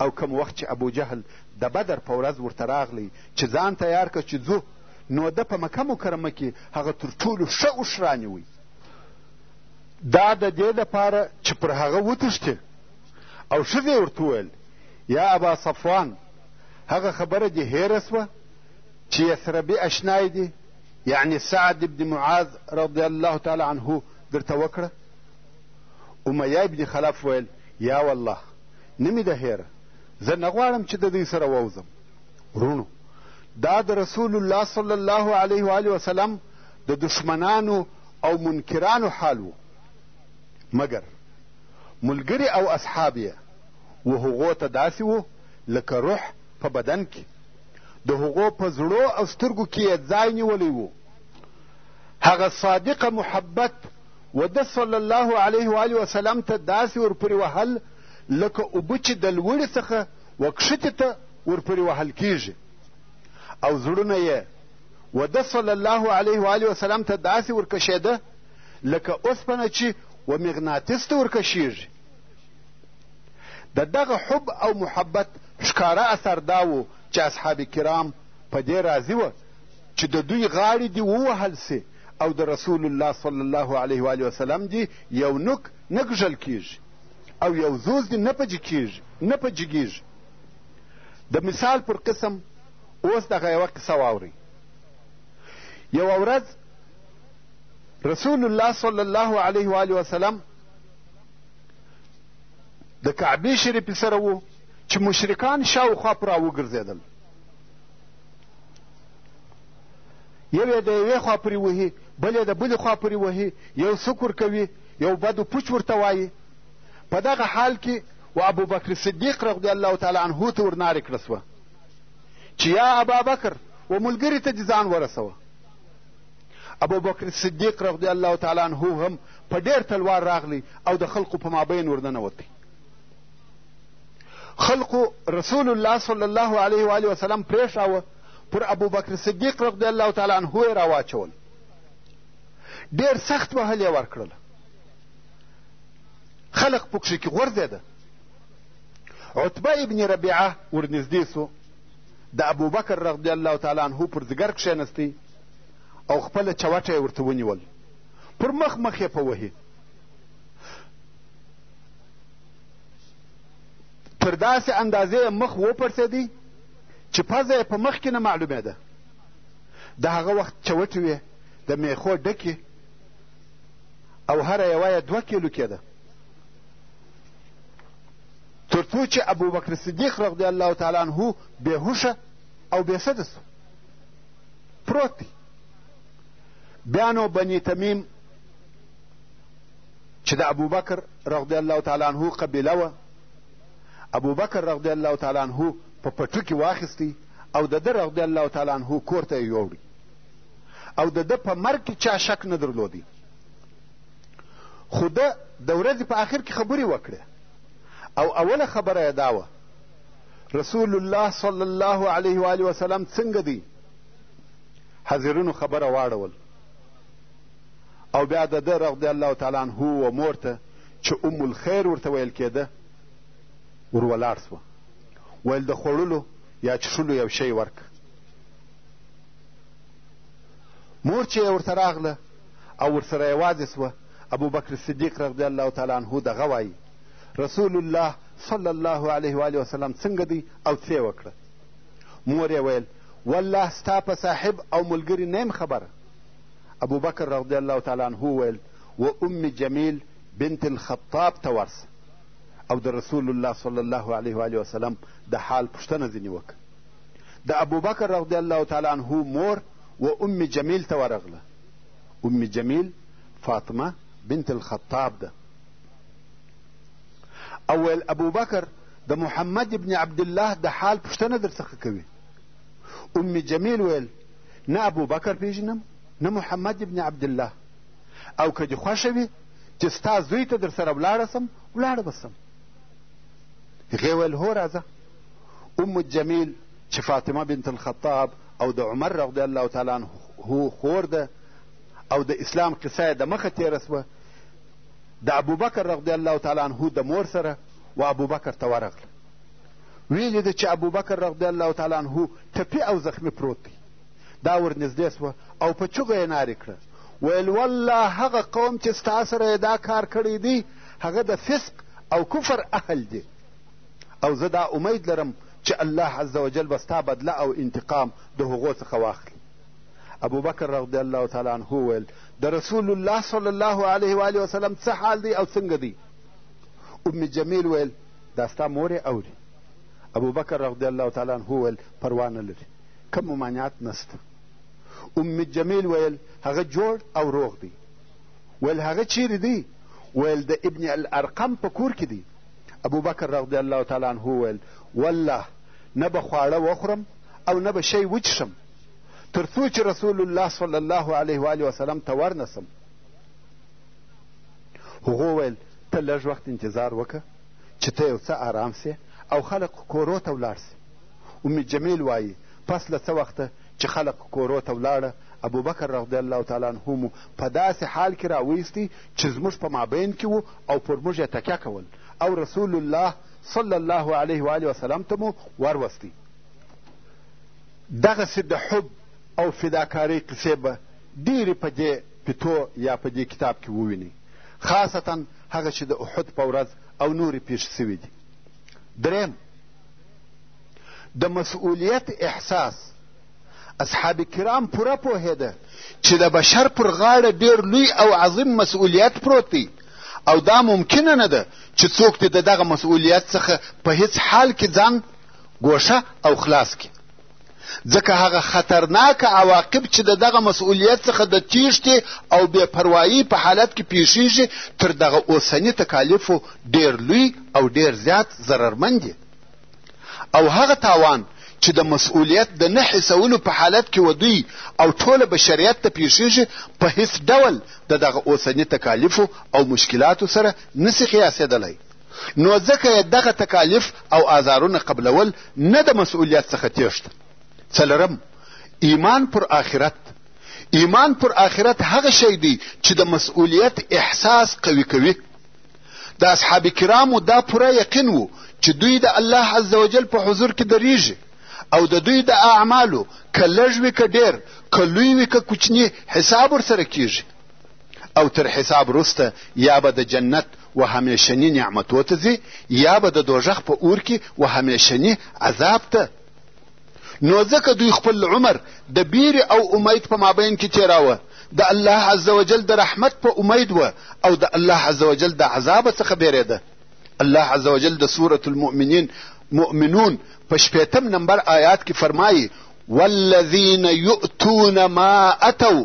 او کوم وخت چې ابوجهل د بدر په ورځ ورته راغلی چې ځان تیار کړه چې ځو نو ده په مکه مکرمه کې هغه تر ټولو ښه اوښ رانیوی دا د دې دپاره چې پر هغه وتښتې او ښځې ورته وویل یا ابا صفوان هغه خبره دې هېره سوه چې یثربي اشنای دي یعنې سعد ابن معاذ رضی الله تعالی عنه درته وکړه امیه ابن خلف ویل یا والله نه مې ده هېره زه نه غواړم چې د دوی سره ووځم وروڼو دا د رسول الله صلی الله علیه و آله وسلم د دشمنانو او منکرانو حال و مګر ملګري او اصحاب یې و هغو ته داسې و لکه روح په بدن کې د هغو په زړو او سترګو کې یې ځای نیولی و هغه صادقه محبت و ده صلی الله علیه و آله وسلم ته داسې ورپورې وهل لکه اوبه چې د لوړې څخه وکښتې ته ورپورې وهل کیږي او زړونه یې و ده صلی الله علیه و آله وسلم ته داسې ورکشېده لکه اوسپنه چې و مغناطیس ته ورکشیږي د دغه حب او محبت ښکاره اثر دا و چې اصحاب کرام په دې راضي وه چې د دوی غاړې دې ووهل سي او د رسول الله صلی الله علیه و آله وسلم دې یو نوک نه ګږل کېږي او یو زوز دې نه په جګېږي نه په جګېږي د مثال پر قسم اوس دغه یوه قصه واورئ یوه ورځ رسول الله صلی الله علیه و آله وسلم د کعبې شریفې سره و چې مشرکان شاوخوا پر راوګرځېدل یو یې د یوې خوا پورې وهي بل یې د بلې خوا پورې وهي یو سکور کوي یو بدو پوچ ورته وایي په دغه حال کې و ابوبکر صدیق رضی الله تعالی عنه ته ورنارې کړه سوه چې یا ابابکر و ملګري ته دې ځان ورسوه ابوبکر صدیق رضی الله تعالی عنه هم په ډېر تلوار راغلی او د خلقو په مابین ورننوتی خلقو رسول الله صلی الله علیه و وسلم پرېښاوه پر ابوبکر صدیق رضی الله تعالی عنه یې راواچول ډېر سخت وهل یې ورکړل خلق پکښې کې غورځېده عتبه ابن ربیعه ورنږدې سو د ابوبکر رضی الله تعالی عنه پر ځګر کښېنستی او خپله چوټه یې ورته ونیول پر مخ مخ یې په وهي تر داسې اندازې مخ وپړسېدی چې پزه یې په مخکې نه معلومېده د هغه وخت چوټې وې د میخو ډکې او هره یوه یې دوه کیلو کېده تر څو چې ابوبکر صدیق رضی الله تعالی عنه بېهوښه او بېسده سو پروت دی بیا نو بني تمیم چې د ابوبکر رضی الله تعالی عنه قبیله وه ابوبکر رضی الله تعالی عنه په پټو کې واخیستی او د ده رضی الله تعالی عنه کور ته یې یووړی او د ده په مرګ کې چا شک نه درلودی خو ده د ورځې په آخر کې خبرې وکړې او اوله خبره یې دا وه رسول الله صلی الله علیه و وسلم څنګه دی حاضرینو خبره واړول او بیا د ده رضی الله تعالی عنه و مور ته چې ام الخیر ورته ویل کېده ور ولاړ سوه ویل د خوړلو یا چښلو یو شی ورک مور چې ورته راغله او ورسره یوازې سوه ابوبکر صدیق رضی الله تعالی عنه دغه وایي رسول الله صلی الله علیه و وسلم څنګه دی او څه وکړه مور یې ویل والله ستا په صاحب او ملګري نه خبره ابوبکر رضی الله تعالی عنه وویل و ام جمیل بنت الخطاب ته ورسه او د رسول الله صلی الله علیه و وسلم د حال پوښتنه ځینې وکړه د ابوبکر رضی الله تعالی عنه مور و ام جمیل ته ورغله ام جمیل فاطمه بنت الخطاب ده او ویل ابوبکر د محمد ابن عبدالله د حال پوښتنه در څخه کوي ام جمیل ویل نه ابوبکر پېژنم نه محمد ابن عبدالله او که دې خوښه وي چې ستا زوی ته در سره ولاړه سم ولاړه به سم هغې ویل هو راځه ام الجمیل چې فاطمه بنت الخطاب او د عمر رضی الله تعالی عنه خور ده او د اسلام قصه یې د مخه تېره سوه د ابوبکر رضی الله تعالی عنه د مور سره و ابوبکر ته ورغله ویلي دي چې ابوبکر رضی الله تعالی عنه ټپي او زخمي پروت دی دا ورنږدې سوه او په چغه یې نارې کړه ویل والله هغه قوم چې ستا سره یې دا کار کړی دی هغه د فسق او کفر اهل دی او زه دا امید لرم چې الله عز وجل به ستا بدله او انتقام د هغو څخه واخلي ابوبکر رضی الله تعالی عنه ویل د رسول الله صلی الله علیه و وسلم څه حال دی او څنګه دی ام جمیل ویل دا ستا مور یې اوري ابوبکر رضی الله تعالی عنه وویل پروا نه لري کوم ممانعت نسته ام جمیل ویل هغه جوړ او روغ دی ویل هغه چیرې دی ویل د ابن الارقم په کور کې دی ابوبکر رضی الله تعالی عنه وویل والله نه به خواړه وخورم او نه به شی وچښم تر څو چې رسول الله صلی الله علیه و وسلم ته ورنسم هغو ویل ته لږ وخت انتظار وکړه چې ته یو څه آرام سې او خلق کورو ته ولاړ سي ام جمیل وایي پس له څه وخته چې خلق کورو ته ولاړه ابوبکر رضی الله تعالی عنه مو په داسې حال کې راویستی چې زموږ په مابین کې و او پر موږ یې تکیه کول او رسول الله صلی الله علیه و آله وسلم ته مو وروستی دغسې د حب او فداکارۍ قصې به ډېرې په دې پتو یا په دې کتاب کې ووینئ، خاصتاً هغه چې د احد په ورځ او نورې پېښې شوې دي. درېیم، د مسؤلیت احساس، اصحاب کرام پوره پوهېده چې د بشر پر غاړه ډېر لوی او عظیم مسؤلیت پروت دی او دا ممکنه نه ده چې څوک دې د دغه مسؤلیت څخه په هیڅ حال کې ځان ګوښه او خلاص کړي. ځکه هغه خطرناک عواقب چې د دغه مسؤلیت څخه د تیښتې او بې پروایی په حالت کې پیښیږي تر دغه اوسني تکالیفو ډیر لوی او ډیر زیات ضررمن دي او هغه تاوان چې د مسؤلیت د نه حسولو په حالت کې و دوی او ټوله بشریت ته پیښیږي په هیڅ ډول د دغه اوسني تکالیفو او مشکلاتو سره نسي قیاسېدلی نو ځکه یې دغه تکالیف او آزارونه قبلول نه د مسؤلیت څخه تېښته څلرم ایمان پر آخرت ایمان پر آخرت هغه شی دی چې د مسؤلیت احساس قوي کوي د اصحاب کرامو دا پوره یقین و چې دوی د الله عز وجل په حضور کې درېږي او د دوی د اعمالو که لږ وي که ډېر که لوی وي که کوچني حساب ورسره کیږي او تر حساب وروسته یا به د جنت و همېشني نعمتو ته ځي یا به د دوژخ په اور کې و همېشني عذاب ته نو ځکه دوی خپل عمر د بیرې او امید په مابین کې تېراوه د الله عز وجل د رحمت په امید وه او د الله عز وجل د عذابه څخه بیرېده الله عز وجل د سورة المؤمنین مؤمنون په شپېتم نمبر آیات کې فرمایي والذین یؤتون ما اتوا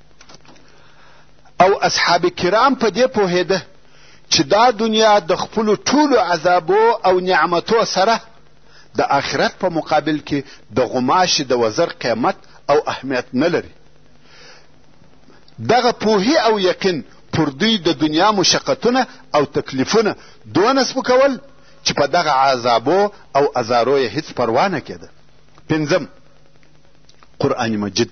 او اصحاب کرام په دې پوهېده چې دا دنیا د خپلو ټولو عذابو او نعمتو سره د آخرت په مقابل کې د غوماشې د وزر قیمت او اهمیت نه لري دغه پوهی او یقین پر دوی د دنیا مشقتونه او تکلیفونه دونه سپکول چې په دغه عذابو او ازارو یې هیڅ پروا نه کېده پنځم قرآن مجید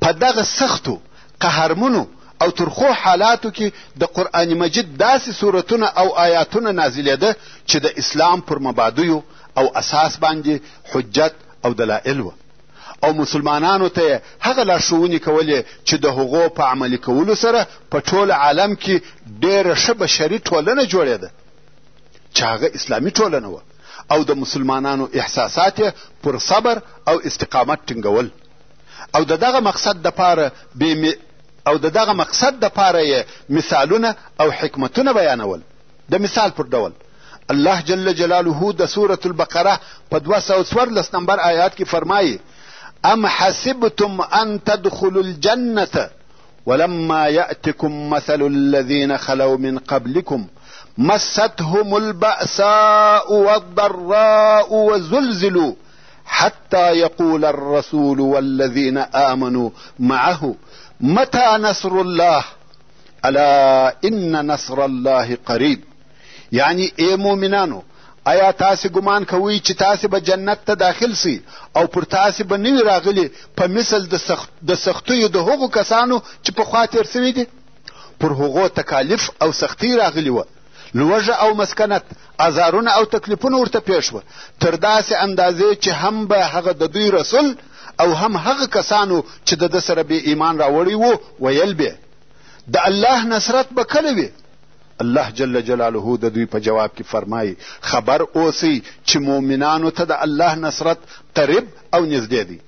په دغه سختو قهرمنو او ترخو حالاتو کې د قرآن مجید داسې صورتونه او آیاتونه نازلېده چې د اسلام پر مبادیو او اساس باندې حجت او دلایل وه او مسلمانانو ته یې هغه لارښوونې کولې چې د هغو په عملي کولو سره په ټول عالم کې ډېره ښه بشري ټولنه جوړېده چې هغه اسلامي ټولنه وه او د مسلمانانو احساسات پر صبر او استقامت ټینګول او د دغه مقصد دپاره بې او د دغه مقصد دپاره یې مثالونه او حکمتونه بیانول د مثال پر ډول الله جل جلاله د سورة البقره په دوه سوه څوارلس نمبر آیات کې فرمایي ام حسبتم ان تدخلوا الجنة ولما ياتكم مثل الذين خلوا من قبلكم مستهم الباساء والضراء وزلزلوا حتى يقول الرسول والذين امنوا معه متى نصر الله الا ان نصر الله قریب یعنی ای مؤمنانو ایا تاسې ګمان کوئ چې تاسې به جنت ته داخل سئ او پر تاسې به نه وي راغلي په مثل د سخت د سختیو د هغو کسانو چې پخوا تېر سوي دي پر هغو تکالیف او سختۍ راغلي وه لوږه او مسکنت ازارونه او تکلیفونه ورته پېښ وه تر داسې اندازې چې هم به هغه د دوی رسول او هم هغه کسانو چې د ده سره بې ایمان راوړی وو ویل به د الله نصرت به کله وي الله جل جلاله د دوی په جواب کې فرمایي، خبر اوسئ چې مؤمنانو ته د الله نصرت قریب او نږدې دی.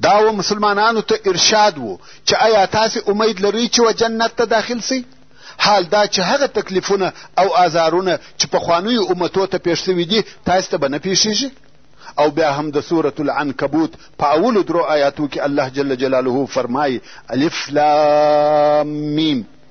دا و مسلمانانو ته ارشاد و چې ایا تاسې امید لرئ چې و جنت ته داخل سئ؟ حال دا چې هغه تکلیفونه او آزارونه چې پخوانیو امتو ته پېښ سوي دي تاسې ته به نه پېښېږي او بیا هم د سورة العنکبوت په اولو درو آیاتو کې الله جل جلاله فرمایي الف لام میم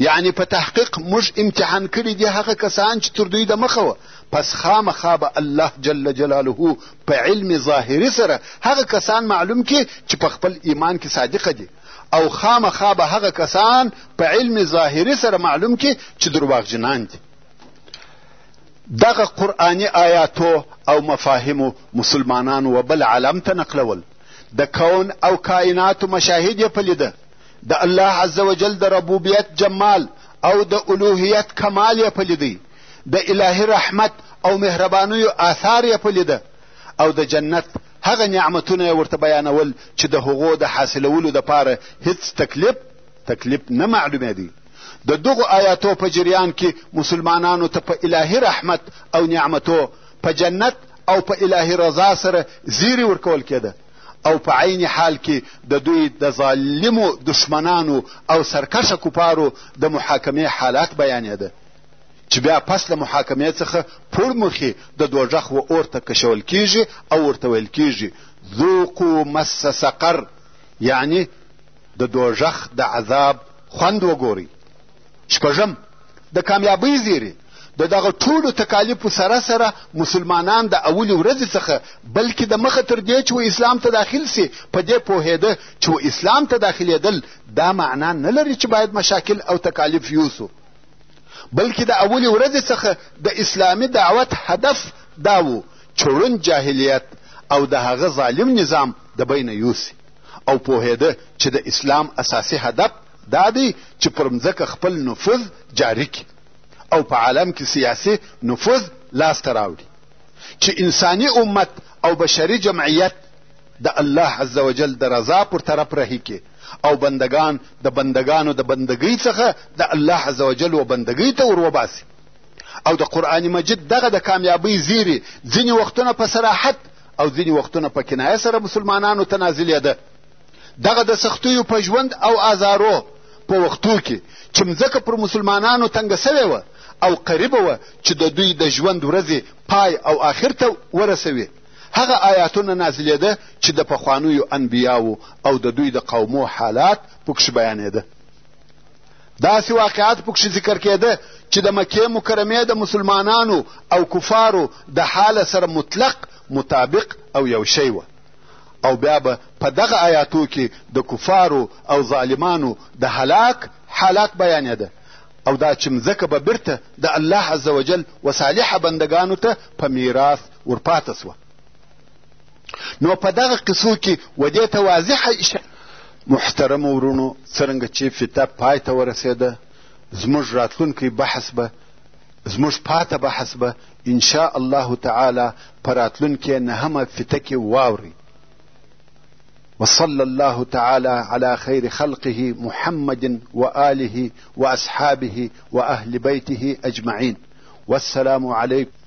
یعنې په تحقیق موږ امتحان کړي دي هغه کسان چې تر دوی د مخه وه پس خامخا به الله جل جلاله په علم ظاهري سره هغه کسان معلوم کړي چې په خپل ایمان کې صادقه دي او خامخا به هغه کسان په علم ظاهري سره معلوم کړي چې درواغجنان دي دغه قرآني آیاتو او مفاهمو مسلمانانو و بل عالم ته نقلول د کون او کائناتو مشاهد یې په لیده د الله عز وجل د ربوبیت جمال او د الوهیت کمال یې پلیدی د الهي رحمت او مهربانیو آثار یې پلیده او د جنت هغه نعمتونه یې ورته بیانول چې د هغو د حاصلولو دپاره هیڅ تکلیف تکلیف نه معلومېدی د دغو آیاتو په جریان کې مسلمانانو ته په الهي رحمت او نعمتو په جنت او په الهي رضا سره زیری ورکول کېده او په عین حال کې د دوی د ظالمو دښمنانو او سرکښه کفارو د محاکمې حالات بیانېده چې بیا پس له محاکمې څخه پړمخې د دوژخ و اور ته کشول کیږي او ورته ویل کیږي ذوقو مس سقر یعنی د دوژخ د عذاب خوند وګورئ شپږم د کامیابۍ زیری د دغه ټولو تکالیفو سره سره مسلمانان د اولې ورځې څخه بلکې د مخه تر دې چې و اسلام ته داخل سي په دې پوهېده چې و اسلام ته داخلېدل دا معنا نه لري چې باید مشاکل او تکالیف یوسو بلکې د اولې ورځې څخه د اسلامي دعوت هدف دا و چې ړوند جاهلیت او د هغه ظالم نظام د بینه یوسي او پوهېده چې د اسلام اساسي هدف دا دی چې پر مځکه خپل نفوذ جاري کړي او په عالم کې سیاسي نفوذ لاسته راوړي چې انساني امت او بشري جمعیت د الله عز وجل د رضا پر طرف رهي کې او بندگان د بندگانو د بندګۍ څخه د الله عز وجل و بندګۍ ته ور وباسي او د قرآن مجید دغه د کامیابۍ زیری ځینې وختونه په صراحت او ځینې وختونه په کنایه سره مسلمانانو ته نازلېده دغه د سختیو په ژوند او ازارو په وختو کې چې مځکه پر مسلمانانو تنګه سوې وه او قریبه وه چې د دوی د ژوند ورځې پای او آخر ته ورسوي هغه آیاتونه نازلېده چې د پخوانیو انبیاوو او د دوی د قومو حالات پکښې بیانېده داسې واقعات پکښې ذکر کېده چې د مکې مکرمې د مسلمانانو او کفارو د حاله سره مطلق مطابق او یو شی وه او بیا به په دغه آیاتو کې د کفارو او ظالمانو د هلاک حالات بیانېده او دا چې مځکه به بیرته د الله عز وجل و صالحه بندګانو ته په میراث ورپاته سوه نو په دغه قصو کې و دې ته واضحه اشاره محترمو ورونو څرنګه چې فتاب پای ته ورسېده زموږ راتلونکی بحث به زموږ پاته بحث به انشاء الله تعالی په راتلونکې نهمه فته کې واورئ وصلى الله تعالى على خير خلقه محمد واله واصحابه واهل بيته اجمعين والسلام عليكم